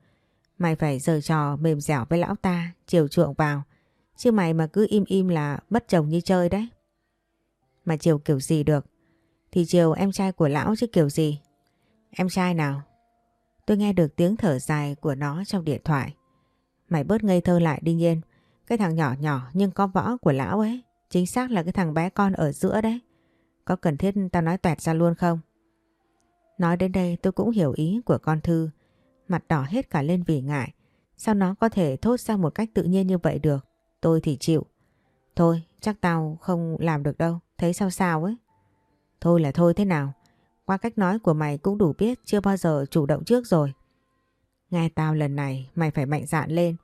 Mày phải giờ trò mềm dẻo với lão ta, chiều chuộng vào. Chứ mày mà cứ im im là bất chồng như chơi đấy. Mà chiều kiểu gì được? Thì chiều em trai của lão chứ kiểu gì? Em trai nào? Tôi nghe được tiếng thở dài của nó trong điện thoại. Mày bớt ngây thơ lại đi nhiên. Cái thằng nhỏ nhỏ nhưng có võ của lão ấy. Chính xác là cái thằng bé con ở giữa đấy. Có cần thiết tao nói toẹt ra luôn không? Nói đến đây tôi cũng hiểu ý của con Thư. Mặt đỏ hết cả lên vì ngại. Sao nó có thể thốt ra một cách tự nhiên như vậy được? Tôi thì chịu. Thôi, chắc tao không làm được đâu. Thấy sao sao ấy. Thôi là thôi thế nào. Qua cách nói của mày cũng đủ biết chưa bao giờ chủ động trước rồi. Nghe tao lần này mày phải mạnh dạn lên.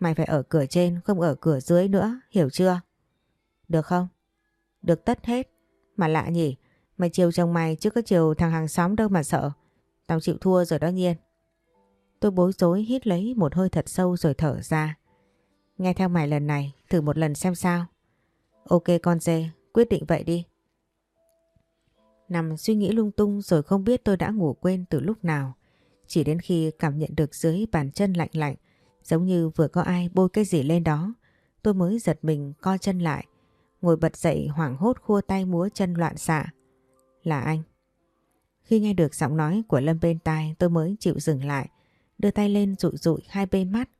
Mày phải ở cửa trên không ở cửa dưới nữa, hiểu chưa? Được không? Được tất hết. Mà lạ nhỉ, Mày chiều chồng mày chứ có chiều thằng hàng xóm đâu mà sợ. Tao chịu thua rồi đó Nhiên. Tôi bối rối hít lấy một hơi thật sâu rồi thở ra. Nghe theo mày lần này, thử một lần xem sao. Ok con dê, quyết định vậy đi. Nằm suy nghĩ lung tung rồi không biết tôi đã ngủ quên từ lúc nào. Chỉ đến khi cảm nhận được dưới bàn chân lạnh lạnh, giống như vừa có ai bôi cái gì lên đó, tôi mới giật mình co chân lại, ngồi bật dậy hoảng hốt khua tay múa chân loạn xạ. Là anh. Khi nghe được giọng nói của Lâm bên tai tôi mới chịu dừng lại, đưa tay lên rụi rụi hai bên mắt,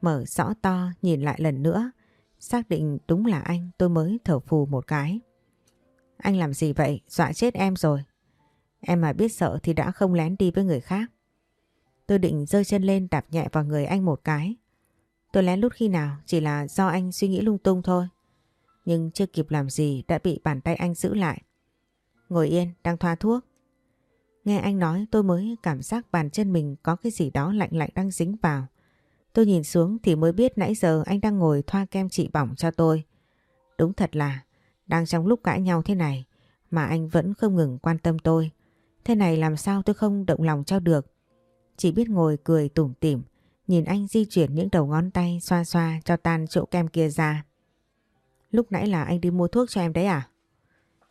mở rõ to nhìn lại lần nữa, xác định đúng là anh tôi mới thở phù một cái. Anh làm gì vậy? Dọa chết em rồi. Em mà biết sợ thì đã không lén đi với người khác. Tôi định rơi chân lên đạp nhẹ vào người anh một cái. Tôi lén lút khi nào chỉ là do anh suy nghĩ lung tung thôi. Nhưng chưa kịp làm gì đã bị bàn tay anh giữ lại. Ngồi yên, đang thoa thuốc. Nghe anh nói tôi mới cảm giác bàn chân mình có cái gì đó lạnh lạnh đang dính vào. Tôi nhìn xuống thì mới biết nãy giờ anh đang ngồi thoa kem trị bỏng cho tôi. Đúng thật là đang trong lúc cãi nhau thế này mà anh vẫn không ngừng quan tâm tôi. Thế này làm sao tôi không động lòng cho được. Chỉ biết ngồi cười tủm tỉm, nhìn anh di chuyển những đầu ngón tay xoa xoa cho tan chỗ kem kia ra. Lúc nãy là anh đi mua thuốc cho em đấy à?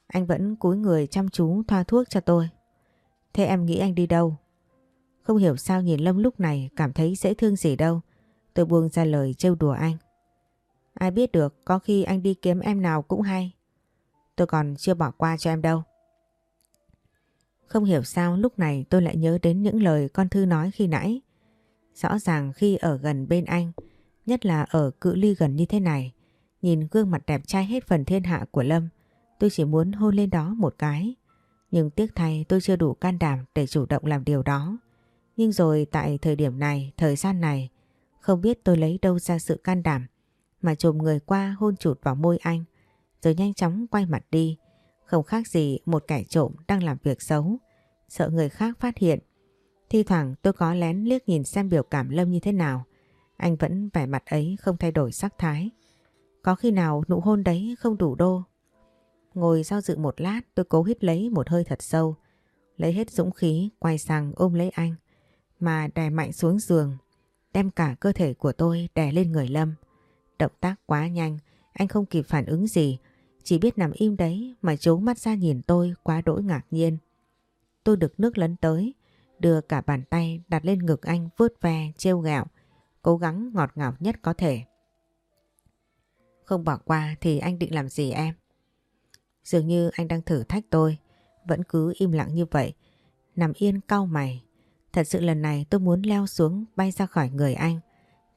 Anh vẫn cúi người chăm chú thoa thuốc cho tôi. Thế em nghĩ anh đi đâu? Không hiểu sao nhìn Lâm lúc này cảm thấy dễ thương gì đâu. Tôi buông ra lời trêu đùa anh. Ai biết được có khi anh đi kiếm em nào cũng hay. Tôi còn chưa bỏ qua cho em đâu. Không hiểu sao lúc này tôi lại nhớ đến những lời con Thư nói khi nãy. Rõ ràng khi ở gần bên anh, nhất là ở cự ly gần như thế này, nhìn gương mặt đẹp trai hết phần thiên hạ của Lâm, tôi chỉ muốn hôn lên đó một cái. Nhưng tiếc thay tôi chưa đủ can đảm để chủ động làm điều đó. Nhưng rồi tại thời điểm này, thời gian này, không biết tôi lấy đâu ra sự can đảm mà chồm người qua hôn chụt vào môi anh rồi nhanh chóng quay mặt đi. Không khác gì một kẻ trộm đang làm việc xấu, sợ người khác phát hiện. Thi thoảng tôi có lén liếc nhìn xem biểu cảm Lâm như thế nào. Anh vẫn vẻ mặt ấy không thay đổi sắc thái. Có khi nào nụ hôn đấy không đủ đô? Ngồi giao dự một lát tôi cố hít lấy một hơi thật sâu. Lấy hết dũng khí quay sang ôm lấy anh. Mà đè mạnh xuống giường. Đem cả cơ thể của tôi đè lên người Lâm. Động tác quá nhanh. Anh không kịp phản ứng gì. Chỉ biết nằm im đấy mà chố mắt ra nhìn tôi quá đỗi ngạc nhiên. Tôi được nước lấn tới, đưa cả bàn tay đặt lên ngực anh vớt ve, trêu gạo, cố gắng ngọt ngào nhất có thể. Không bỏ qua thì anh định làm gì em? Dường như anh đang thử thách tôi, vẫn cứ im lặng như vậy, nằm yên cau mày. Thật sự lần này tôi muốn leo xuống bay ra khỏi người anh,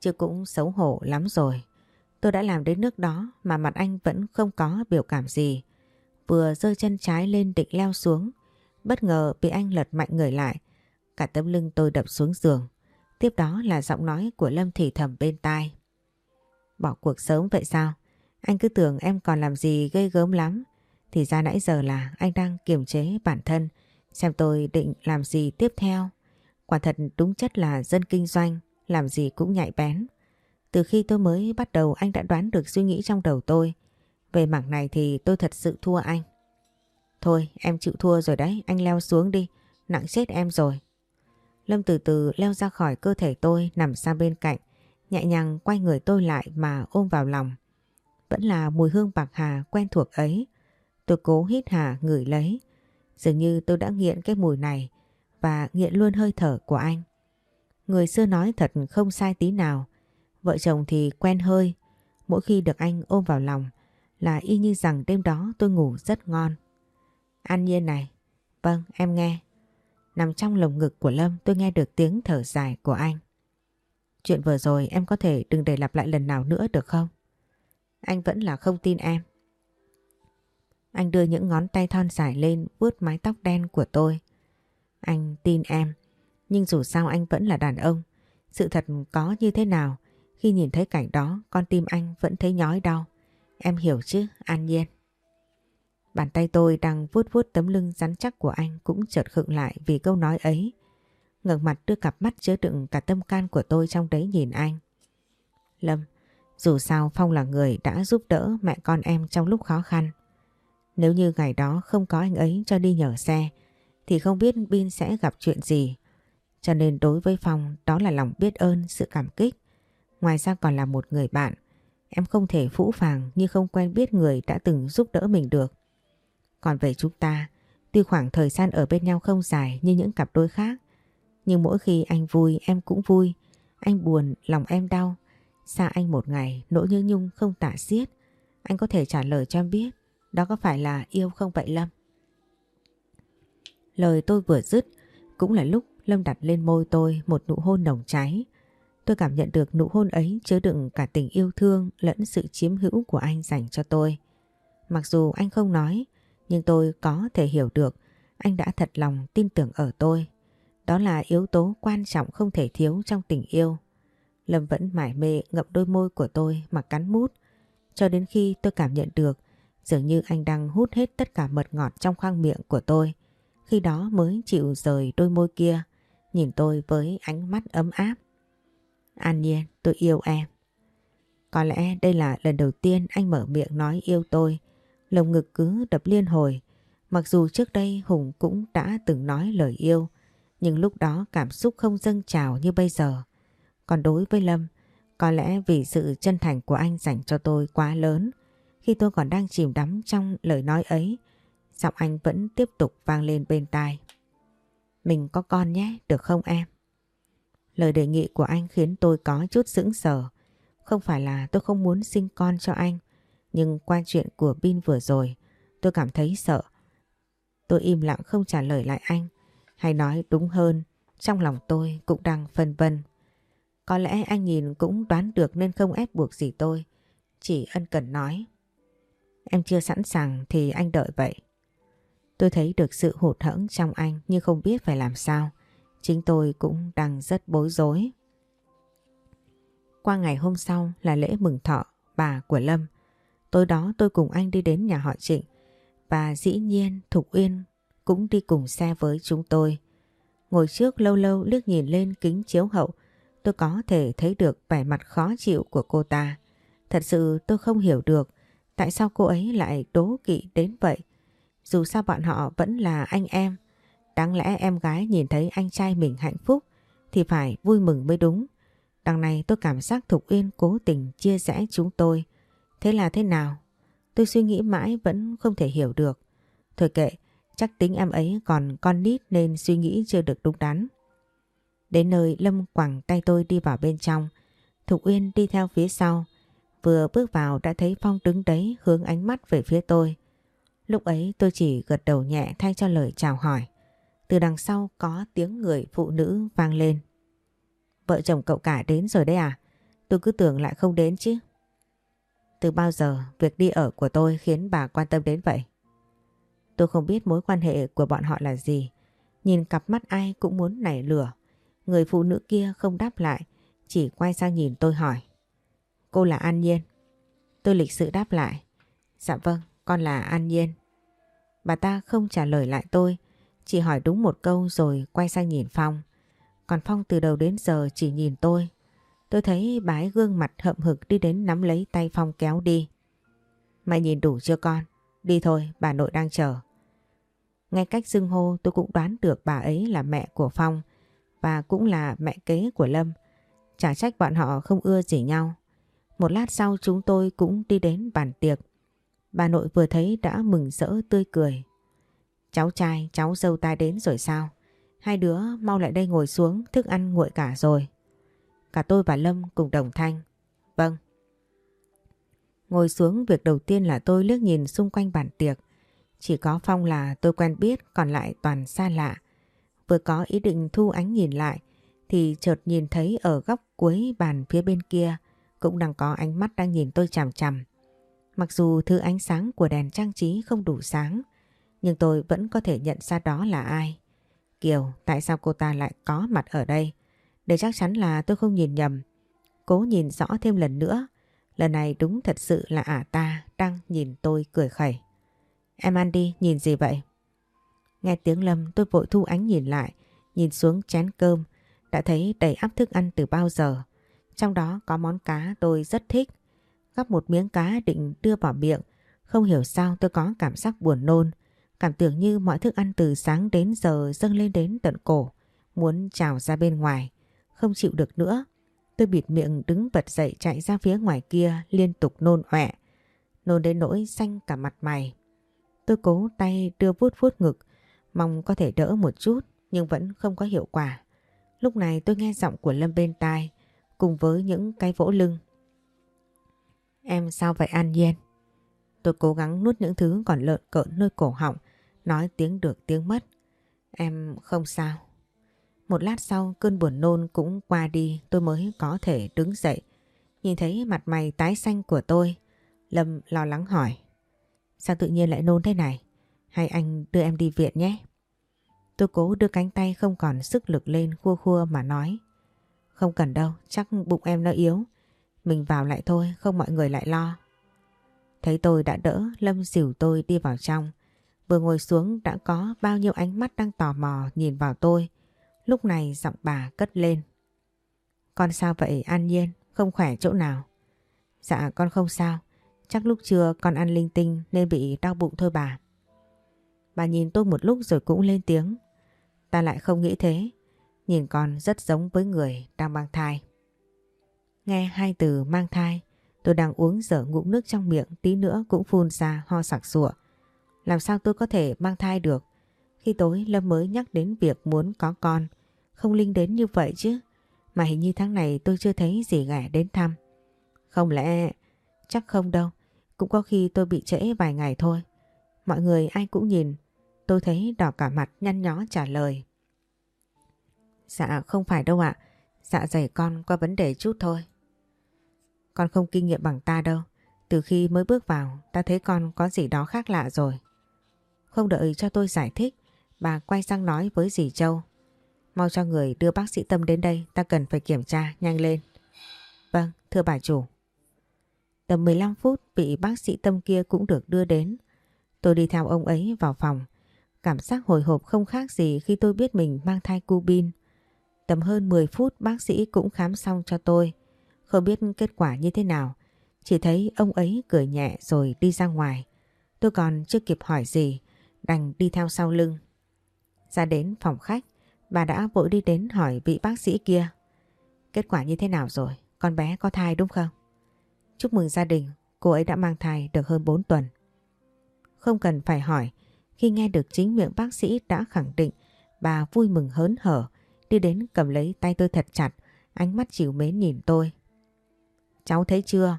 chứ cũng xấu hổ lắm rồi. Tôi đã làm đến nước đó mà mặt anh vẫn không có biểu cảm gì. Vừa rơi chân trái lên định leo xuống, bất ngờ bị anh lật mạnh người lại. Cả tấm lưng tôi đập xuống giường. Tiếp đó là giọng nói của Lâm thì thầm bên tai. Bỏ cuộc sớm vậy sao? Anh cứ tưởng em còn làm gì gây gớm lắm. Thì ra nãy giờ là anh đang kiềm chế bản thân, xem tôi định làm gì tiếp theo. Quả thật đúng chất là dân kinh doanh, làm gì cũng nhạy bén. Từ khi tôi mới bắt đầu anh đã đoán được suy nghĩ trong đầu tôi. Về mảng này thì tôi thật sự thua anh. Thôi em chịu thua rồi đấy, anh leo xuống đi, nặng chết em rồi. Lâm từ từ leo ra khỏi cơ thể tôi nằm sang bên cạnh, nhẹ nhàng quay người tôi lại mà ôm vào lòng. Vẫn là mùi hương bạc hà quen thuộc ấy. Tôi cố hít hà ngửi lấy. Dường như tôi đã nghiện cái mùi này và nghiện luôn hơi thở của anh. Người xưa nói thật không sai tí nào. Vợ chồng thì quen hơi, mỗi khi được anh ôm vào lòng là y như rằng đêm đó tôi ngủ rất ngon. An nhiên này, vâng em nghe. Nằm trong lồng ngực của Lâm tôi nghe được tiếng thở dài của anh. Chuyện vừa rồi em có thể đừng để lặp lại lần nào nữa được không? Anh vẫn là không tin em. Anh đưa những ngón tay thon dài lên vuốt mái tóc đen của tôi. Anh tin em, nhưng dù sao anh vẫn là đàn ông. Sự thật có như thế nào khi nhìn thấy cảnh đó con tim anh vẫn thấy nhói đau. Em hiểu chứ, An Nhiên. Bàn tay tôi đang vuốt vuốt tấm lưng rắn chắc của anh cũng chợt khựng lại vì câu nói ấy. ngẩng mặt đưa cặp mắt chứa đựng cả tâm can của tôi trong đấy nhìn anh. Lâm, dù sao Phong là người đã giúp đỡ mẹ con em trong lúc khó khăn. Nếu như ngày đó không có anh ấy cho đi nhờ xe thì không biết Bin sẽ gặp chuyện gì. Cho nên đối với Phong đó là lòng biết ơn, sự cảm kích. Ngoài ra còn là một người bạn. Em không thể phũ phàng như không quen biết người đã từng giúp đỡ mình được. Còn về chúng ta, tuy khoảng thời gian ở bên nhau không dài như những cặp đôi khác, nhưng mỗi khi anh vui em cũng vui, anh buồn lòng em đau. Xa anh một ngày nỗi nhớ nhung không tả xiết. Anh có thể trả lời cho em biết đó có phải là yêu không vậy Lâm? Lời tôi vừa dứt cũng là lúc Lâm đặt lên môi tôi một nụ hôn nồng cháy. Tôi cảm nhận được nụ hôn ấy chứa đựng cả tình yêu thương lẫn sự chiếm hữu của anh dành cho tôi. Mặc dù anh không nói, nhưng tôi có thể hiểu được anh đã thật lòng tin tưởng ở tôi. Đó là yếu tố quan trọng không thể thiếu trong tình yêu. Lâm vẫn mải mê ngậm đôi môi của tôi mà cắn mút, cho đến khi tôi cảm nhận được dường như anh đang hút hết tất cả mật ngọt trong khoang miệng của tôi. Khi đó mới chịu rời đôi môi kia, nhìn tôi với ánh mắt ấm áp. An nhiên, tôi yêu em. Có lẽ đây là lần đầu tiên anh mở miệng nói yêu tôi, lồng ngực cứ đập liên hồi. Mặc dù trước đây Hùng cũng đã từng nói lời yêu, nhưng lúc đó cảm xúc không dâng trào như bây giờ. Còn đối với Lâm, có lẽ vì sự chân thành của anh dành cho tôi quá lớn, khi tôi còn đang chìm đắm trong lời nói ấy, giọng anh vẫn tiếp tục vang lên bên tai. Mình có con nhé, được không em? Lời đề nghị của anh khiến tôi có chút sững sờ. Không phải là tôi không muốn sinh con cho anh, nhưng qua chuyện của Bin vừa rồi, tôi cảm thấy sợ. Tôi im lặng không trả lời lại anh, hay nói đúng hơn, trong lòng tôi cũng đang phân vân. Có lẽ anh nhìn cũng đoán được nên không ép buộc gì tôi, chỉ ân cần nói. Em chưa sẵn sàng thì anh đợi vậy. Tôi thấy được sự hụt hẫng trong anh nhưng không biết phải làm sao. Chính tôi cũng đang rất bối rối. Qua ngày hôm sau là lễ mừng thọ bà của Lâm. Tối đó tôi cùng anh đi đến nhà họ Trịnh và dĩ nhiên, Thục Uyên cũng đi cùng xe với chúng tôi. Ngồi trước lâu lâu liếc nhìn lên kính chiếu hậu, tôi có thể thấy được vẻ mặt khó chịu của cô ta. Thật sự tôi không hiểu được Tại sao cô ấy lại đố kỵ đến vậy? Dù sao bọn họ vẫn là anh em. Đáng lẽ em gái nhìn thấy anh trai mình hạnh phúc thì phải vui mừng mới đúng. Đằng này tôi cảm giác Thục Uyên cố tình chia rẽ chúng tôi. Thế là thế nào? Tôi suy nghĩ mãi vẫn không thể hiểu được. Thôi kệ, chắc tính em ấy còn con nít nên suy nghĩ chưa được đúng đắn. Đến nơi Lâm quẳng tay tôi đi vào bên trong. Thục Uyên đi theo phía sau. Vừa bước vào đã thấy Phong đứng đấy hướng ánh mắt về phía tôi. Lúc ấy tôi chỉ gật đầu nhẹ thay cho lời chào hỏi. Từ đằng sau có tiếng người phụ nữ vang lên. Vợ chồng cậu cả đến rồi đấy à? Tôi cứ tưởng lại không đến chứ. Từ bao giờ việc đi ở của tôi khiến bà quan tâm đến vậy? Tôi không biết mối quan hệ của bọn họ là gì. Nhìn cặp mắt ai cũng muốn nảy lửa. Người phụ nữ kia không đáp lại, chỉ quay sang nhìn tôi hỏi. Cô là An Nhiên. Tôi lịch sự đáp lại. Dạ vâng, con là An Nhiên. Bà ta không trả lời lại tôi, chỉ hỏi đúng một câu rồi quay sang nhìn Phong. Còn Phong từ đầu đến giờ chỉ nhìn tôi. Tôi thấy bà ấy gương mặt hậm hực đi đến nắm lấy tay Phong kéo đi. Mày nhìn đủ chưa con? Đi thôi, bà nội đang chờ. Ngay cách xưng hô tôi cũng đoán được bà ấy là mẹ của Phong và cũng là mẹ kế của Lâm. Chả trách bọn họ không ưa gì nhau. Một lát sau chúng tôi cũng đi đến bàn tiệc. Bà nội vừa thấy đã mừng rỡ tươi cười. Cháu trai, cháu dâu ta đến rồi sao? Hai đứa mau lại đây ngồi xuống, thức ăn nguội cả rồi. Cả tôi và Lâm cùng đồng thanh. Vâng. Ngồi xuống việc đầu tiên là tôi liếc nhìn xung quanh bàn tiệc. Chỉ có Phong là tôi quen biết còn lại toàn xa lạ. Vừa có ý định thu ánh nhìn lại thì chợt nhìn thấy ở góc cuối bàn phía bên kia cũng đang có ánh mắt đang nhìn tôi chằm chằm. Mặc dù thứ ánh sáng của đèn trang trí không đủ sáng, nhưng tôi vẫn có thể nhận ra đó là ai. Kiều, tại sao cô ta lại có mặt ở đây? Để chắc chắn là tôi không nhìn nhầm. Cố nhìn rõ thêm lần nữa, lần này đúng thật sự là ả ta đang nhìn tôi cười khẩy. Em ăn đi, nhìn gì vậy? Nghe tiếng Lâm tôi vội thu ánh nhìn lại, nhìn xuống chén cơm, đã thấy đầy ắp thức ăn từ bao giờ. Trong đó có món cá tôi rất thích. Gắp một miếng cá định đưa vào miệng, Không hiểu sao tôi có cảm giác buồn nôn, cảm tưởng như mọi thức ăn từ sáng đến giờ dâng lên đến tận cổ, muốn trào ra bên ngoài, không chịu được nữa. Tôi bịt miệng đứng bật dậy chạy ra phía ngoài kia liên tục nôn ọe, nôn đến nỗi xanh cả mặt mày. Tôi cố tay đưa vuốt vuốt ngực, mong có thể đỡ một chút nhưng vẫn không có hiệu quả. Lúc này tôi nghe giọng của Lâm bên tai cùng với những cái vỗ lưng. Em sao vậy An Nhiên? Tôi cố gắng nuốt những thứ còn lợn cợn nơi cổ họng, nói tiếng được tiếng mất. Em không sao. Một lát sau cơn buồn nôn cũng qua đi tôi mới có thể đứng dậy. Nhìn thấy mặt mày tái xanh của tôi, Lâm lo lắng hỏi. Sao tự nhiên lại nôn thế này? Hay anh đưa em đi viện nhé? Tôi cố đưa cánh tay không còn sức lực lên khua khua mà nói. Không cần đâu, chắc bụng em nó yếu. Mình vào lại thôi, không mọi người lại lo. Thấy tôi đã đỡ, Lâm dìu tôi đi vào trong. Vừa ngồi xuống đã có bao nhiêu ánh mắt đang tò mò nhìn vào tôi. Lúc này giọng bà cất lên. Con sao vậy An Nhiên, không khỏe chỗ nào? Dạ con không sao, chắc lúc trưa con ăn linh tinh nên bị đau bụng thôi bà. Bà nhìn tôi một lúc rồi cũng lên tiếng. Ta lại không nghĩ thế, nhìn con rất giống với người đang mang thai. Nghe hai từ mang thai, tôi đang uống dở ngụm nước trong miệng tí nữa cũng phun ra ho sặc sụa. Làm sao tôi có thể mang thai được? Khi tối Lâm mới nhắc đến việc muốn có con, không linh đến như vậy chứ. Mà hình như tháng này tôi chưa thấy gì ghẻ đến thăm. Không lẽ... Chắc không đâu. Cũng có khi tôi bị trễ vài ngày thôi. Mọi người ai cũng nhìn. Tôi thấy đỏ cả mặt nhăn nhó trả lời. Dạ không phải đâu ạ. Dạ dày con có vấn đề chút thôi. Con không kinh nghiệm bằng ta đâu. Từ khi mới bước vào ta thấy con có gì đó khác lạ rồi. Không đợi cho tôi giải thích, bà quay sang nói với dì Châu. Mau cho người đưa bác sĩ Tâm đến đây, ta cần phải kiểm tra nhanh lên. Vâng thưa bà chủ. Tầm 15 phút vị bác sĩ Tâm kia cũng được đưa đến. Tôi đi theo ông ấy vào phòng. Cảm giác hồi hộp không khác gì khi tôi biết mình mang thai cu bin. Tầm hơn 10 phút bác sĩ cũng khám xong cho tôi. Không biết kết quả như thế nào. Chỉ thấy ông ấy cười nhẹ rồi đi ra ngoài. Tôi còn chưa kịp hỏi gì. Đành đi theo sau lưng. Ra đến phòng khách. Bà đã vội đi đến hỏi vị bác sĩ kia. Kết quả như thế nào rồi? Con bé có thai đúng không? Chúc mừng gia đình. Cô ấy đã mang thai được hơn 4 tuần. Không cần phải hỏi. Khi nghe được chính miệng bác sĩ đã khẳng định bà vui mừng hớn hở đi đến cầm lấy tay tôi thật chặt ánh mắt chịu mến nhìn tôi. Cháu thấy chưa?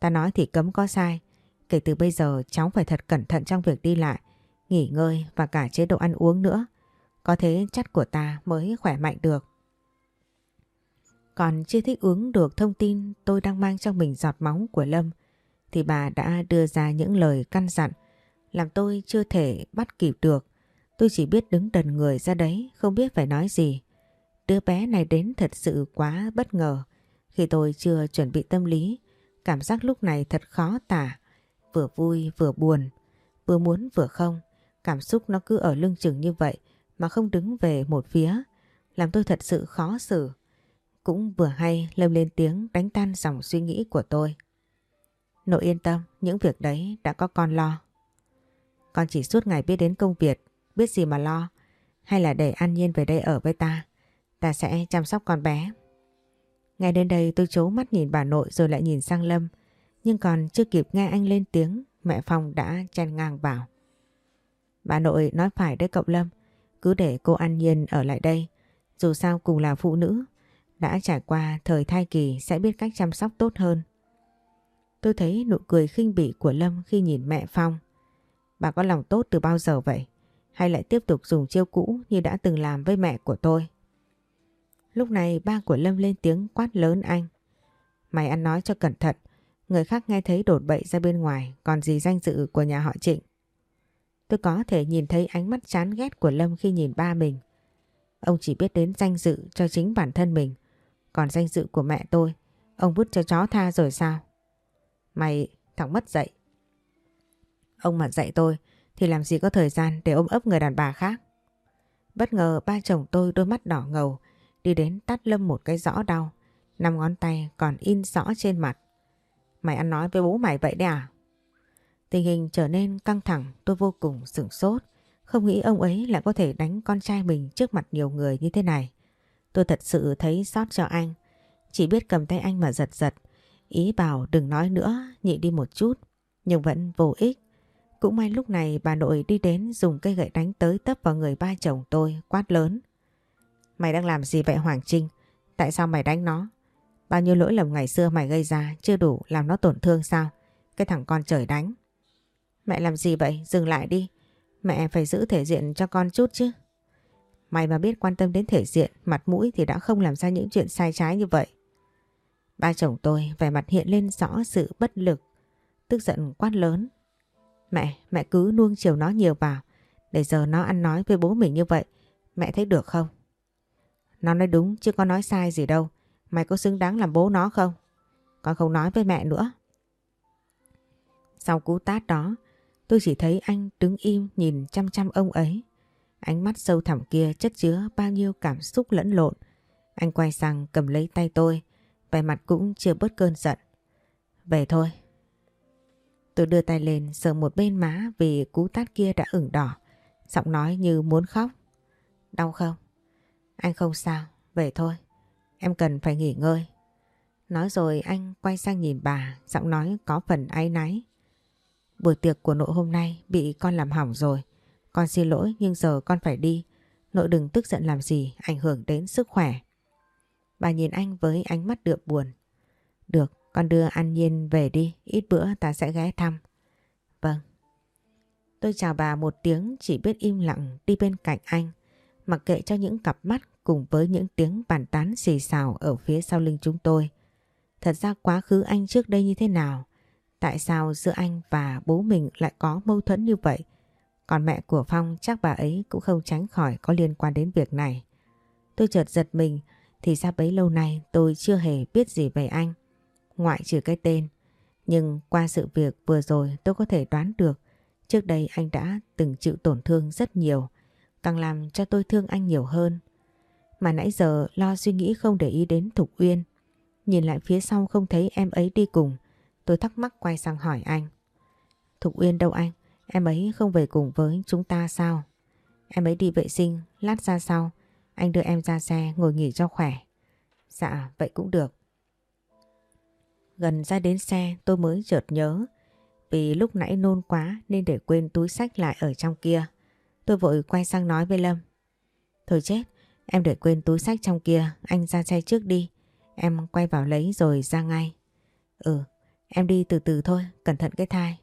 Ta nói thì cấm có sai. Kể từ bây giờ cháu phải thật cẩn thận trong việc đi lại, nghỉ ngơi và cả chế độ ăn uống nữa. Có thế chất của ta mới khỏe mạnh được. Còn chưa thích ứng được thông tin tôi đang mang trong mình giọt máu của Lâm thì bà đã đưa ra những lời căn dặn làm tôi chưa thể bắt kịp được. Tôi chỉ biết đứng đần người ra đấy không biết phải nói gì. Đứa bé này đến thật sự quá bất ngờ. Khi tôi chưa chuẩn bị tâm lý, cảm giác lúc này thật khó tả. Vừa vui vừa buồn, vừa muốn vừa không. Cảm xúc nó cứ ở lưng chừng như vậy mà không đứng về một phía. Làm tôi thật sự khó xử. Cũng vừa hay Lâm lên tiếng đánh tan dòng suy nghĩ của tôi. Nội yên tâm, những việc đấy đã có con lo. Con chỉ suốt ngày biết đến công việc, biết gì mà lo. Hay là để An Nhiên về đây ở với ta. Ta sẽ chăm sóc con bé. Ngay đến đây tôi chố mắt nhìn bà nội rồi lại nhìn sang Lâm. Nhưng còn chưa kịp nghe anh lên tiếng, mẹ Phong đã chen ngang vào. Bà nội nói phải đấy cậu Lâm. Cứ để cô An Nhiên ở lại đây. Dù sao cùng là phụ nữ. Đã trải qua thời thai kỳ sẽ biết cách chăm sóc tốt hơn. Tôi thấy nụ cười khinh bỉ của Lâm khi nhìn mẹ Phong. Bà có lòng tốt từ bao giờ vậy? Hay lại tiếp tục dùng chiêu cũ như đã từng làm với mẹ của tôi? Lúc này ba của Lâm lên tiếng quát lớn anh. Mày ăn nói cho cẩn thận, người khác nghe thấy đột bậy ra bên ngoài, còn gì danh dự của nhà họ Trịnh. Tôi có thể nhìn thấy ánh mắt chán ghét của Lâm khi nhìn ba mình. Ông chỉ biết đến danh dự cho chính bản thân mình, còn danh dự của mẹ tôi, ông vứt cho chó tha rồi sao? Mày, thằng mất dạy Ông mà dạy tôi thì làm gì có thời gian để ôm ấp người đàn bà khác. Bất ngờ ba chồng tôi đôi mắt đỏ ngầu, đi đến tắt Lâm một cái rõ đau. Năm ngón tay còn in rõ trên mặt. Mày ăn nói với bố mày vậy đấy à? Tình hình trở nên căng thẳng tôi vô cùng sửng sốt. Không nghĩ ông ấy lại có thể đánh con trai mình trước mặt nhiều người như thế này. Tôi thật sự thấy xót cho anh. Chỉ biết cầm tay anh mà giật giật. Ý bảo đừng nói nữa, nhịn đi một chút. Nhưng vẫn vô ích. Cũng may lúc này bà nội đi đến dùng cây gậy đánh tới tấp vào người ba chồng tôi quát lớn. Mày đang làm gì vậy Hoàng Trinh? Tại sao mày đánh nó? Bao nhiêu lỗi lầm ngày xưa mày gây ra chưa đủ làm nó tổn thương sao? Cái thằng con trời đánh. Mẹ làm gì vậy? Dừng lại đi. Mẹ phải giữ thể diện cho con chút chứ. Mày mà biết quan tâm đến thể diện, mặt mũi thì đã không làm ra những chuyện sai trái như vậy. Ba chồng tôi vẻ mặt hiện lên rõ sự bất lực, tức giận quát lớn. Mẹ, mẹ cứ nuông chiều nó nhiều vào, để giờ nó ăn nói với bố mình như vậy, mẹ thấy được không? Nó nói đúng chứ có nói sai gì đâu, mày có xứng đáng làm bố nó không? Con không nói với mẹ nữa. Sau cú tát đó, tôi chỉ thấy anh đứng im nhìn chăm chăm ông ấy. Ánh mắt sâu thẳm kia chất chứa bao nhiêu cảm xúc lẫn lộn. Anh quay sang cầm lấy tay tôi, vẻ mặt cũng chưa bớt cơn giận. Về thôi. Tôi đưa tay lên sờ một bên má vì cú tát kia đã ửng đỏ. Giọng nói như muốn khóc. Đau không? Anh không sao, về thôi. Em cần phải nghỉ ngơi. Nói rồi anh quay sang nhìn bà, giọng nói có phần áy náy. Buổi tiệc của nội hôm nay bị con làm hỏng rồi. Con xin lỗi nhưng giờ con phải đi. Nội đừng tức giận làm gì, ảnh hưởng đến sức khỏe. Bà nhìn anh với ánh mắt đượm buồn. Được, con đưa An Nhiên về đi, ít bữa ta sẽ ghé thăm. Vâng. Tôi chào bà một tiếng chỉ biết im lặng đi bên cạnh anh, mặc kệ cho những cặp mắt cùng với những tiếng bàn tán xì xào ở phía sau lưng chúng tôi. Thật ra quá khứ anh trước đây như thế nào? Tại sao giữa anh và bố mình lại có mâu thuẫn như vậy? Còn mẹ của Phong chắc bà ấy cũng không tránh khỏi có liên quan đến việc này. Tôi chợt giật mình, thì ra bấy lâu nay tôi chưa hề biết gì về anh. Ngoại trừ cái tên. Nhưng qua sự việc vừa rồi tôi có thể đoán được, trước đây anh đã từng chịu tổn thương rất nhiều. Càng làm cho tôi thương anh nhiều hơn. Mà nãy giờ lo suy nghĩ không để ý đến Thục Uyên. Nhìn lại phía sau không thấy em ấy đi cùng. Tôi thắc mắc quay sang hỏi anh. Thục Uyên đâu anh? Em ấy không về cùng với chúng ta sao? Em ấy đi vệ sinh, lát ra sau. Anh đưa em ra xe ngồi nghỉ cho khỏe. Dạ, vậy cũng được. Gần ra đến xe tôi mới chợt nhớ. Vì lúc nãy nôn quá nên để quên túi sách lại ở trong kia. Tôi vội quay sang nói với Lâm. Thôi chết, em để quên túi sách trong kia, anh ra xe trước đi. Em quay vào lấy rồi ra ngay. Ừ, em đi từ từ thôi, cẩn thận cái thai.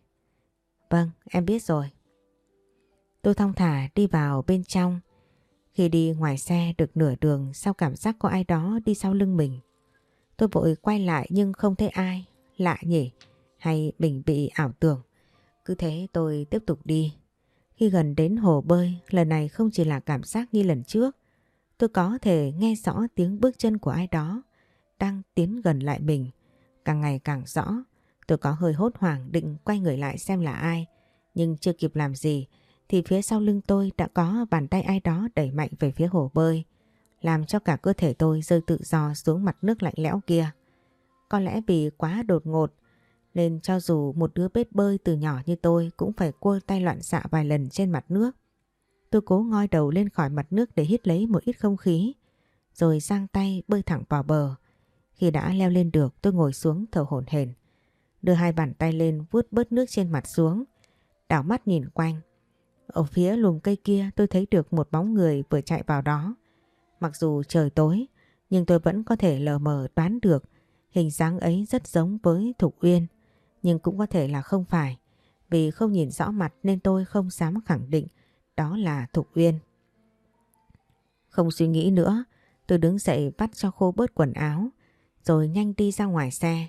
Vâng, em biết rồi. Tôi thong thả đi vào bên trong. Khi đi ngoài xe được nửa đường sau cảm giác có ai đó đi sau lưng mình. Tôi vội quay lại nhưng không thấy ai. Lạ nhỉ? Hay mình bị ảo tưởng? Cứ thế tôi tiếp tục đi. Khi gần đến hồ bơi, lần này không chỉ là cảm giác như lần trước. Tôi có thể nghe rõ tiếng bước chân của ai đó đang tiến gần lại mình. Càng ngày càng rõ. Tôi có hơi hốt hoảng định quay người lại xem là ai. Nhưng chưa kịp làm gì thì phía sau lưng tôi đã có bàn tay ai đó đẩy mạnh về phía hồ bơi. Làm cho cả cơ thể tôi rơi tự do xuống mặt nước lạnh lẽo kia. Có lẽ vì quá đột ngột nên cho dù một đứa bết bơi từ nhỏ như tôi cũng phải cua tay loạn xạ vài lần trên mặt nước. Tôi cố ngoi đầu lên khỏi mặt nước để hít lấy một ít không khí, rồi giang tay bơi thẳng vào bờ. Khi đã leo lên được tôi ngồi xuống thở hổn hển đưa hai bàn tay lên vuốt bớt nước trên mặt xuống, đảo mắt nhìn quanh. Ở phía lùm cây kia tôi thấy được một bóng người vừa chạy vào đó. Mặc dù trời tối, nhưng tôi vẫn có thể lờ mờ đoán được hình dáng ấy rất giống với Thục Uyên, nhưng cũng có thể là không phải, vì không nhìn rõ mặt nên tôi không dám khẳng định đó là Thục Uyên. Không suy nghĩ nữa, tôi đứng dậy bắt cho khô bớt quần áo, rồi nhanh đi ra ngoài xe.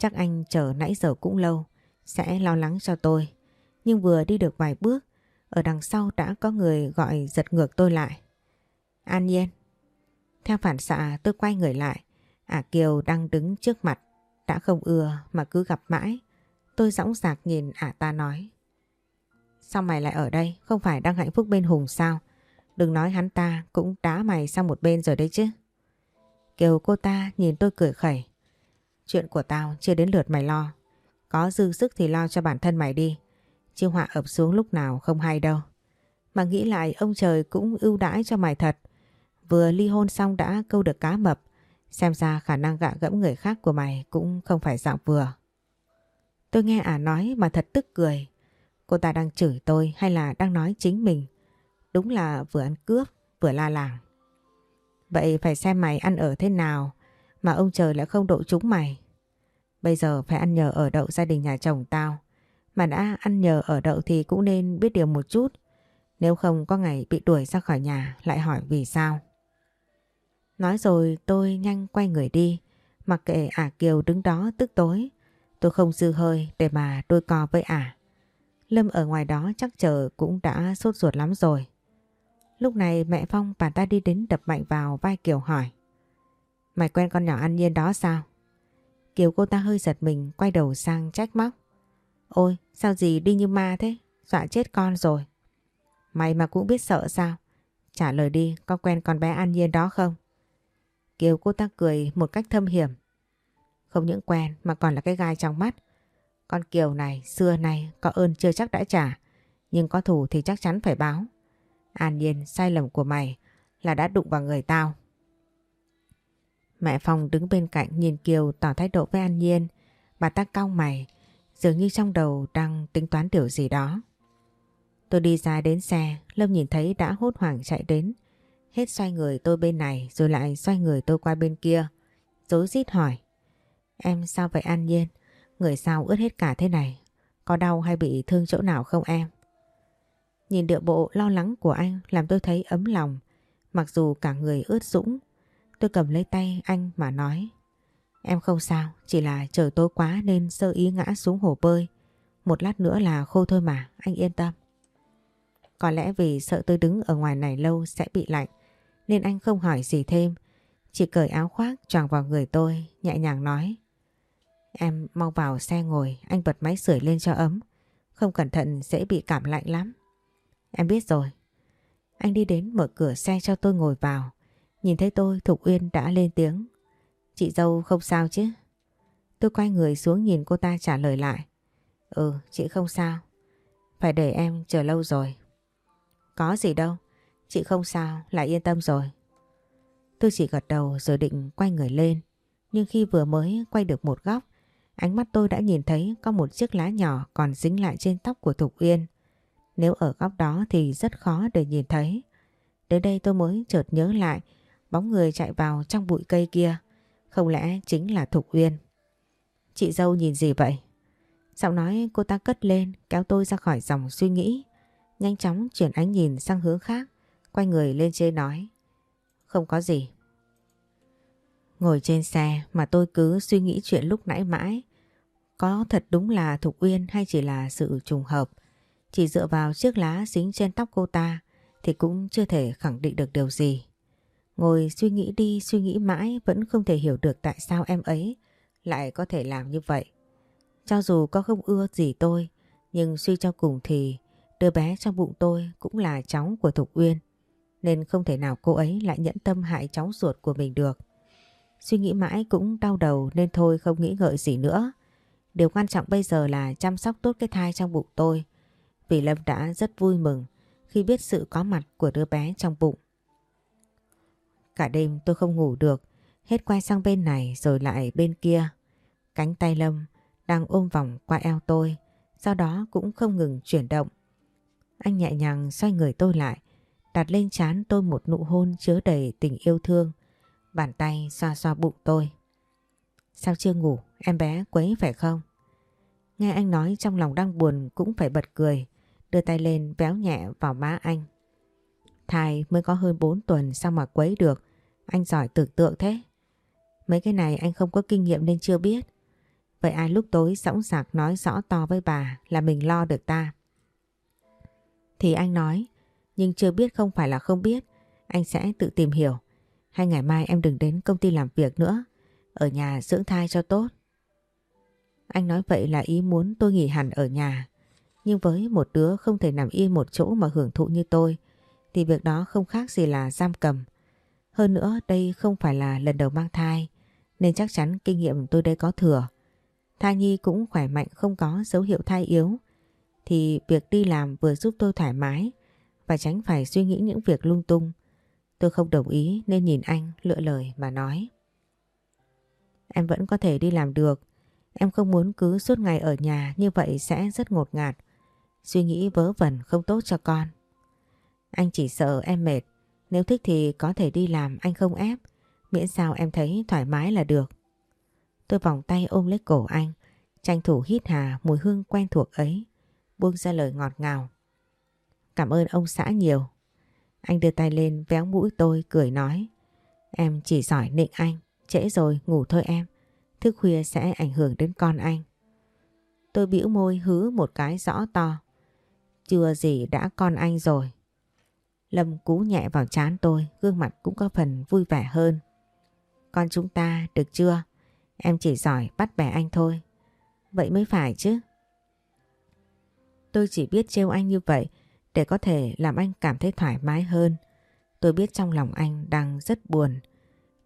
Chắc anh chờ nãy giờ cũng lâu, sẽ lo lắng cho tôi. Nhưng vừa đi được vài bước, ở đằng sau đã có người gọi giật ngược tôi lại. An Nhiên. Theo phản xạ tôi quay người lại. Ả à Kiều đang đứng trước mặt. Đã không ưa mà cứ gặp mãi. Tôi dõng dạc nhìn Ả ta nói. Sao mày lại ở đây? Không phải đang hạnh phúc bên Hùng sao? Đừng nói hắn ta cũng đá mày sang một bên rồi đấy chứ. Kiều cô ta nhìn tôi cười khẩy. Chuyện của tao chưa đến lượt mày lo. Có dư sức thì lo cho bản thân mày đi. Chứ họa ập xuống lúc nào không hay đâu. Mà nghĩ lại, ông trời cũng ưu đãi cho mày thật. Vừa ly hôn xong đã câu được cá mập. Xem ra khả năng gạ gẫm người khác của mày cũng không phải dạng vừa. Tôi nghe ả nói mà thật tức cười. Cô ta đang chửi tôi hay là đang nói chính mình. Đúng là vừa ăn cướp, vừa la làng. Vậy phải xem mày ăn ở thế nào mà ông trời lại không độ chúng mày. Bây giờ phải ăn nhờ ở đậu gia đình nhà chồng tao. Mà đã ăn nhờ ở đậu thì cũng nên biết điều một chút. Nếu không có ngày bị đuổi ra khỏi nhà, lại hỏi vì sao. Nói rồi tôi nhanh quay người đi. Mặc kệ ả Kiều đứng đó tức tối. Tôi không dư hơi để mà đôi co với ả. Lâm ở ngoài đó chắc chờ cũng đã sốt ruột lắm rồi. Lúc này mẹ Phong bà ta đi đến đập mạnh vào vai Kiều hỏi. Mày quen con nhỏ ăn nhiên đó sao? Kiều cô ta hơi giật mình, quay đầu sang trách móc. Ôi, sao gì đi như ma thế? Dọa chết con rồi. Mày mà cũng biết sợ sao? Trả lời đi, có quen con bé an nhiên đó không? Kiều cô ta cười một cách thâm hiểm. Không những quen, mà còn là cái gai trong mắt. Con Kiều này, xưa nay có ơn chưa chắc đã trả. Nhưng có thù thì chắc chắn phải báo. An nhiên sai lầm của mày là đã đụng vào người tao. Mẹ Phong đứng bên cạnh nhìn Kiều tỏ thái độ với An Nhiên. Bà ta cao mày, dường như trong đầu đang tính toán điều gì đó. Tôi đi ra đến xe, Lâm nhìn thấy đã hốt hoảng chạy đến. Hết xoay người tôi bên này rồi lại xoay người tôi qua bên kia. Dối rít hỏi. Em sao vậy An Nhiên? Người sao ướt hết cả thế này? Có đau hay bị thương chỗ nào không em? Nhìn điệu bộ lo lắng của anh làm tôi thấy ấm lòng. Mặc dù cả người ướt sũng Tôi cầm lấy tay anh mà nói Em không sao, chỉ là trời tối quá nên sơ ý ngã xuống hồ bơi. Một lát nữa là khô thôi mà, anh yên tâm. Có lẽ vì sợ tôi đứng ở ngoài này lâu sẽ bị lạnh nên anh không hỏi gì thêm. Chỉ cởi áo khoác choàng vào người tôi, nhẹ nhàng nói. Em mau vào xe ngồi, anh bật máy sưởi lên cho ấm. Không cẩn thận sẽ bị cảm lạnh lắm. Em biết rồi. Anh đi đến mở cửa xe cho tôi ngồi vào. Nhìn thấy tôi, Thục Uyên đã lên tiếng. Chị dâu không sao chứ? Tôi quay người xuống nhìn cô ta trả lời lại. Ừ chị không sao. Phải để em chờ lâu rồi. Có gì đâu, Chị không sao lại yên tâm rồi. Tôi chỉ gật đầu rồi định quay người lên. Nhưng khi vừa mới quay được một góc, Ánh mắt tôi đã nhìn thấy có một chiếc lá nhỏ còn dính lại trên tóc của Thục Uyên. Nếu ở góc đó thì rất khó để nhìn thấy. Đến đây tôi mới chợt nhớ lại Bóng người chạy vào trong bụi cây kia. Không lẽ chính là Thục Uyên? Chị dâu nhìn gì vậy? Giọng nói cô ta cất lên, kéo tôi ra khỏi dòng suy nghĩ. Nhanh chóng chuyển ánh nhìn sang hướng khác, Quay người lên trên nói. Không có gì. Ngồi trên xe mà tôi cứ suy nghĩ chuyện lúc nãy mãi. Có thật đúng là Thục Uyên hay chỉ là sự trùng hợp? Chỉ dựa vào chiếc lá dính trên tóc cô ta Thì cũng chưa thể khẳng định được điều gì. Ngồi suy nghĩ đi suy nghĩ mãi vẫn không thể hiểu được tại sao em ấy lại có thể làm như vậy. Cho dù có không ưa gì tôi, nhưng suy cho cùng thì đứa bé trong bụng tôi cũng là cháu của Thục Uyên. Nên không thể nào cô ấy lại nhẫn tâm hại cháu ruột của mình được. Suy nghĩ mãi cũng đau đầu nên thôi không nghĩ ngợi gì nữa. Điều quan trọng bây giờ là chăm sóc tốt cái thai trong bụng tôi. Vì Lâm đã rất vui mừng khi biết sự có mặt của đứa bé trong bụng. Cả đêm tôi không ngủ được, hết quay sang bên này rồi lại bên kia. Cánh tay Lâm đang ôm vòng qua eo tôi, sau đó cũng không ngừng chuyển động. Anh nhẹ nhàng xoay người tôi lại, đặt lên trán tôi một nụ hôn chứa đầy tình yêu thương. Bàn tay xoa xoa bụng tôi. Sao chưa ngủ, em bé quấy phải không? Nghe anh nói trong lòng đang buồn cũng phải bật cười, đưa tay lên véo nhẹ vào má anh. Thai mới có hơn 4 tuần sao mà quấy được, anh giỏi tưởng tượng thế. Mấy cái này anh không có kinh nghiệm nên chưa biết. Vậy ai lúc tối sõng sạc nói rõ to với bà là mình lo được ta. Thì anh nói, nhưng chưa biết không phải là không biết, anh sẽ tự tìm hiểu. Hay ngày mai em đừng đến công ty làm việc nữa, ở nhà dưỡng thai cho tốt. Anh nói vậy là ý muốn tôi nghỉ hẳn ở nhà. Nhưng với một đứa không thể nằm yên một chỗ mà hưởng thụ như tôi, thì việc đó không khác gì là giam cầm. Hơn nữa, đây không phải là lần đầu mang thai, nên chắc chắn kinh nghiệm tôi đây có thừa. Thai nhi cũng khỏe mạnh, không có dấu hiệu thai yếu. thì việc đi làm vừa giúp tôi thoải mái và tránh phải suy nghĩ những việc lung tung. Tôi không đồng ý nên nhìn anh, lựa lời mà nói. Em vẫn có thể đi làm được. Em không muốn cứ suốt ngày ở nhà như vậy sẽ rất ngột ngạt. Suy nghĩ vớ vẩn không tốt cho con. Anh chỉ sợ em mệt. Nếu thích thì có thể đi làm, anh không ép. Miễn sao em thấy thoải mái là được. Tôi vòng tay ôm lấy cổ anh. Tranh thủ hít hà mùi hương quen thuộc ấy. Buông ra lời ngọt ngào. Cảm ơn ông xã nhiều. Anh đưa tay lên véo mũi tôi, cười nói. Em chỉ giỏi nịnh anh. Trễ rồi, ngủ thôi em. Thức khuya sẽ ảnh hưởng đến con anh. Tôi bĩu môi hứ một cái rõ to. Chưa gì đã con anh rồi. Lâm cú nhẹ vào chán tôi, gương mặt cũng có phần vui vẻ hơn. Con chúng ta được chưa? Em chỉ giỏi bắt bẻ anh thôi. Vậy mới phải chứ. Tôi chỉ biết trêu anh như vậy để có thể làm anh cảm thấy thoải mái hơn. Tôi biết trong lòng anh đang rất buồn.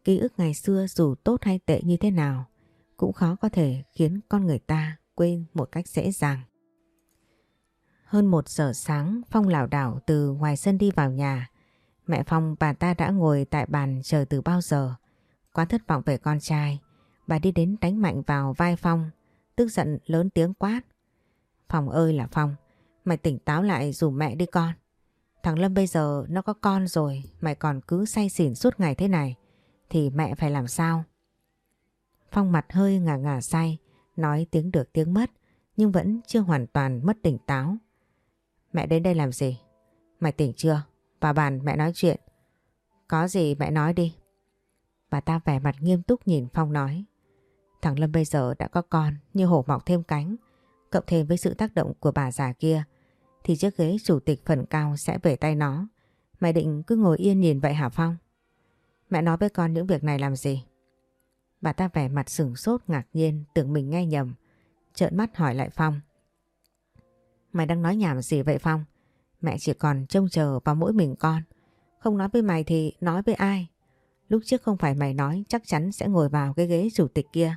Ký ức ngày xưa dù tốt hay tệ như thế nào cũng khó có thể khiến con người ta quên một cách dễ dàng. Hơn một giờ sáng, Phong lảo đảo từ ngoài sân đi vào nhà. Mẹ Phong, bà ta đã ngồi tại bàn chờ từ bao giờ. Quá thất vọng về con trai. Bà đi đến đánh mạnh vào vai Phong. Tức giận lớn tiếng quát. Phong ơi là Phong. Mày tỉnh táo lại dù mẹ đi con. Thằng Lâm bây giờ nó có con rồi. Mày còn cứ say xỉn suốt ngày thế này. Thì mẹ phải làm sao? Phong mặt hơi ngả ngả say. Nói tiếng được tiếng mất. Nhưng vẫn chưa hoàn toàn mất tỉnh táo. Mẹ đến đây làm gì? Mày tỉnh chưa? bà bàn, mẹ nói chuyện. Có gì mẹ nói đi. Bà ta vẻ mặt nghiêm túc nhìn Phong nói. Thằng Lâm bây giờ đã có con, như hổ mọc thêm cánh. Cộng thêm với sự tác động của bà già kia, thì chiếc ghế chủ tịch phần cao sẽ về tay nó. Mày định cứ ngồi yên nhìn vậy hả Phong? Mẹ nói với con những việc này làm gì? Bà ta vẻ mặt sửng sốt ngạc nhiên, tưởng mình nghe nhầm. Trợn mắt hỏi lại Phong. Mày đang nói nhảm gì vậy Phong? Mẹ chỉ còn trông chờ vào mỗi mình con. Không nói với mày thì nói với ai? Lúc trước không phải mày nói chắc chắn sẽ ngồi vào cái ghế chủ tịch kia.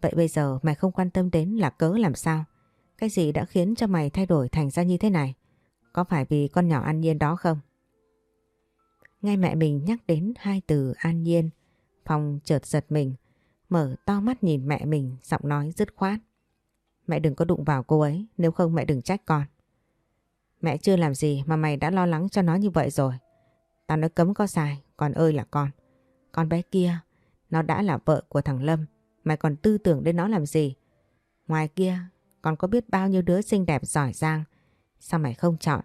Vậy bây giờ mày không quan tâm đến là cớ làm sao? Cái gì đã khiến cho mày thay đổi thành ra như thế này? Có phải vì con nhỏ an nhiên đó không? Ngay mẹ mình nhắc đến hai từ an nhiên, Phong chợt giật mình, mở to mắt nhìn mẹ mình, giọng nói dứt khoát. Mẹ đừng có đụng vào cô ấy, nếu không mẹ đừng trách con. Mẹ chưa làm gì mà mày đã lo lắng cho nó như vậy rồi. Tao nói cấm có sai, còn ơi là con. Con bé kia, nó đã là vợ của thằng Lâm, mày còn tư tưởng đến nó làm gì? Ngoài kia, còn có biết bao nhiêu đứa xinh đẹp giỏi giang. Sao mày không chọn,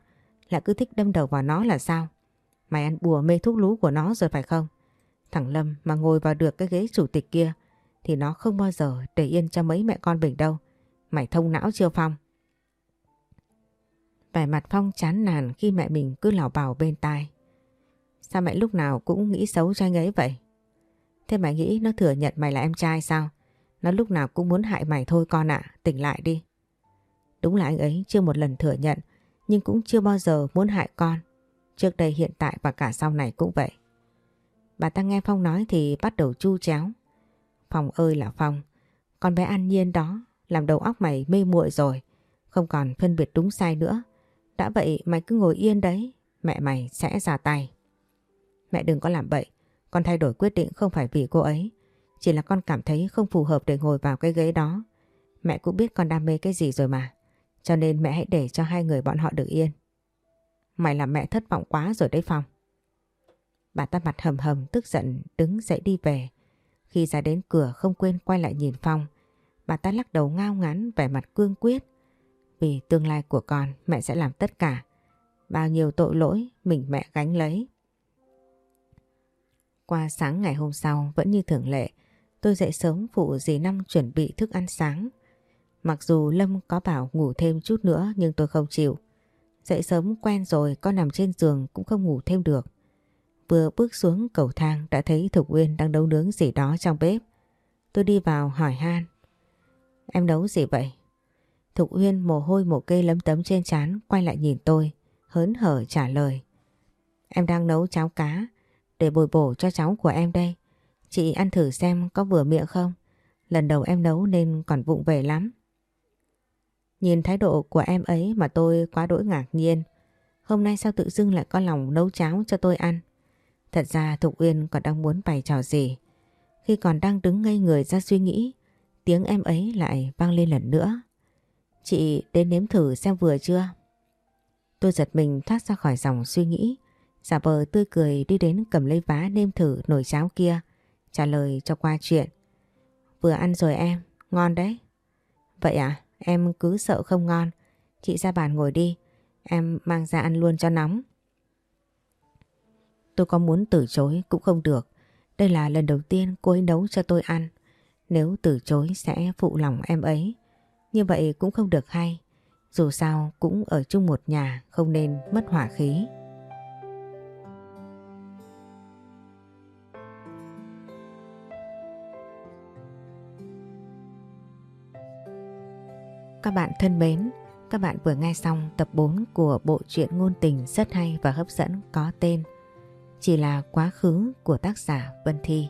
lại cứ thích đâm đầu vào nó là sao? Mày ăn bùa mê thuốc lú của nó rồi phải không? Thằng Lâm mà ngồi vào được cái ghế chủ tịch kia thì nó không bao giờ để yên cho mấy mẹ con mình đâu. Mày thông não chưa Phong? Vẻ mặt Phong chán nản khi mẹ mình cứ lảo bảo bên tai. Sao mẹ lúc nào cũng nghĩ xấu cho anh ấy vậy? Thế mày nghĩ nó thừa nhận mày là em trai sao? Nó lúc nào cũng muốn hại mày thôi con ạ, tỉnh lại đi. Đúng là anh ấy chưa một lần thừa nhận, nhưng cũng chưa bao giờ muốn hại con. Trước đây hiện tại và cả sau này cũng vậy. Bà ta nghe Phong nói thì bắt đầu chu chéo. Phong ơi là Phong, con bé an nhiên đó làm đầu óc mày mê muội rồi, không còn phân biệt đúng sai nữa. Đã vậy mày cứ ngồi yên đấy, mẹ mày sẽ ra tay. Mẹ đừng có làm bậy, con thay đổi quyết định không phải vì cô ấy. Chỉ là con cảm thấy không phù hợp để ngồi vào cái ghế đó. Mẹ cũng biết con đam mê cái gì rồi mà. Cho nên mẹ hãy để cho hai người bọn họ được yên. Mày làm mẹ thất vọng quá rồi đấy Phong. Bà ta mặt hầm hầm tức giận đứng dậy đi về. Khi ra đến cửa không quên quay lại nhìn Phong. Bà ta lắc đầu ngao ngán vẻ mặt cương quyết. Vì tương lai của con, mẹ sẽ làm tất cả. Bao nhiêu tội lỗi mình mẹ gánh lấy. Qua sáng ngày hôm sau, vẫn như thường lệ. Tôi dậy sớm phụ dì Năm chuẩn bị thức ăn sáng. Mặc dù Lâm có bảo ngủ thêm chút nữa, nhưng tôi không chịu. Dậy sớm quen rồi, con nằm trên giường cũng không ngủ thêm được. Vừa bước xuống cầu thang đã thấy Thục Uyên đang nấu nướng gì đó trong bếp. Tôi đi vào hỏi han. Em nấu gì vậy? Thục Uyên mồ hôi mồ kê lấm tấm trên trán quay lại nhìn tôi, hớn hở trả lời. Em đang nấu cháo cá để bồi bổ cho cháu của em đây. Chị ăn thử xem có vừa miệng không? Lần đầu em nấu nên còn vụng về lắm. Nhìn thái độ của em ấy mà tôi quá đỗi ngạc nhiên. Hôm nay sao tự dưng lại có lòng nấu cháo cho tôi ăn? Thật ra Thục Uyên còn đang muốn bày trò gì? Khi còn đang đứng ngây người ra suy nghĩ, tiếng em ấy lại vang lên lần nữa. Chị đến nếm thử xem vừa chưa? Tôi giật mình thoát ra khỏi dòng suy nghĩ, giả vờ tươi cười đi đến cầm lấy vá nêm thử nồi cháo kia, trả lời cho qua chuyện. Vừa ăn rồi em, ngon đấy. Vậy à, em cứ sợ không ngon. Chị ra bàn ngồi đi, em mang ra ăn luôn cho nóng. Tôi có muốn từ chối cũng không được. Đây là lần đầu tiên cô ấy nấu cho tôi ăn. Nếu từ chối sẽ phụ lòng em ấy. Như vậy cũng không được hay. Dù sao cũng ở chung một nhà không nên mất hỏa khí. Các bạn thân mến, các bạn vừa nghe xong tập 4 của bộ truyện ngôn tình rất hay và hấp dẫn có tên Chỉ là quá khứ của tác giả Vân Thi.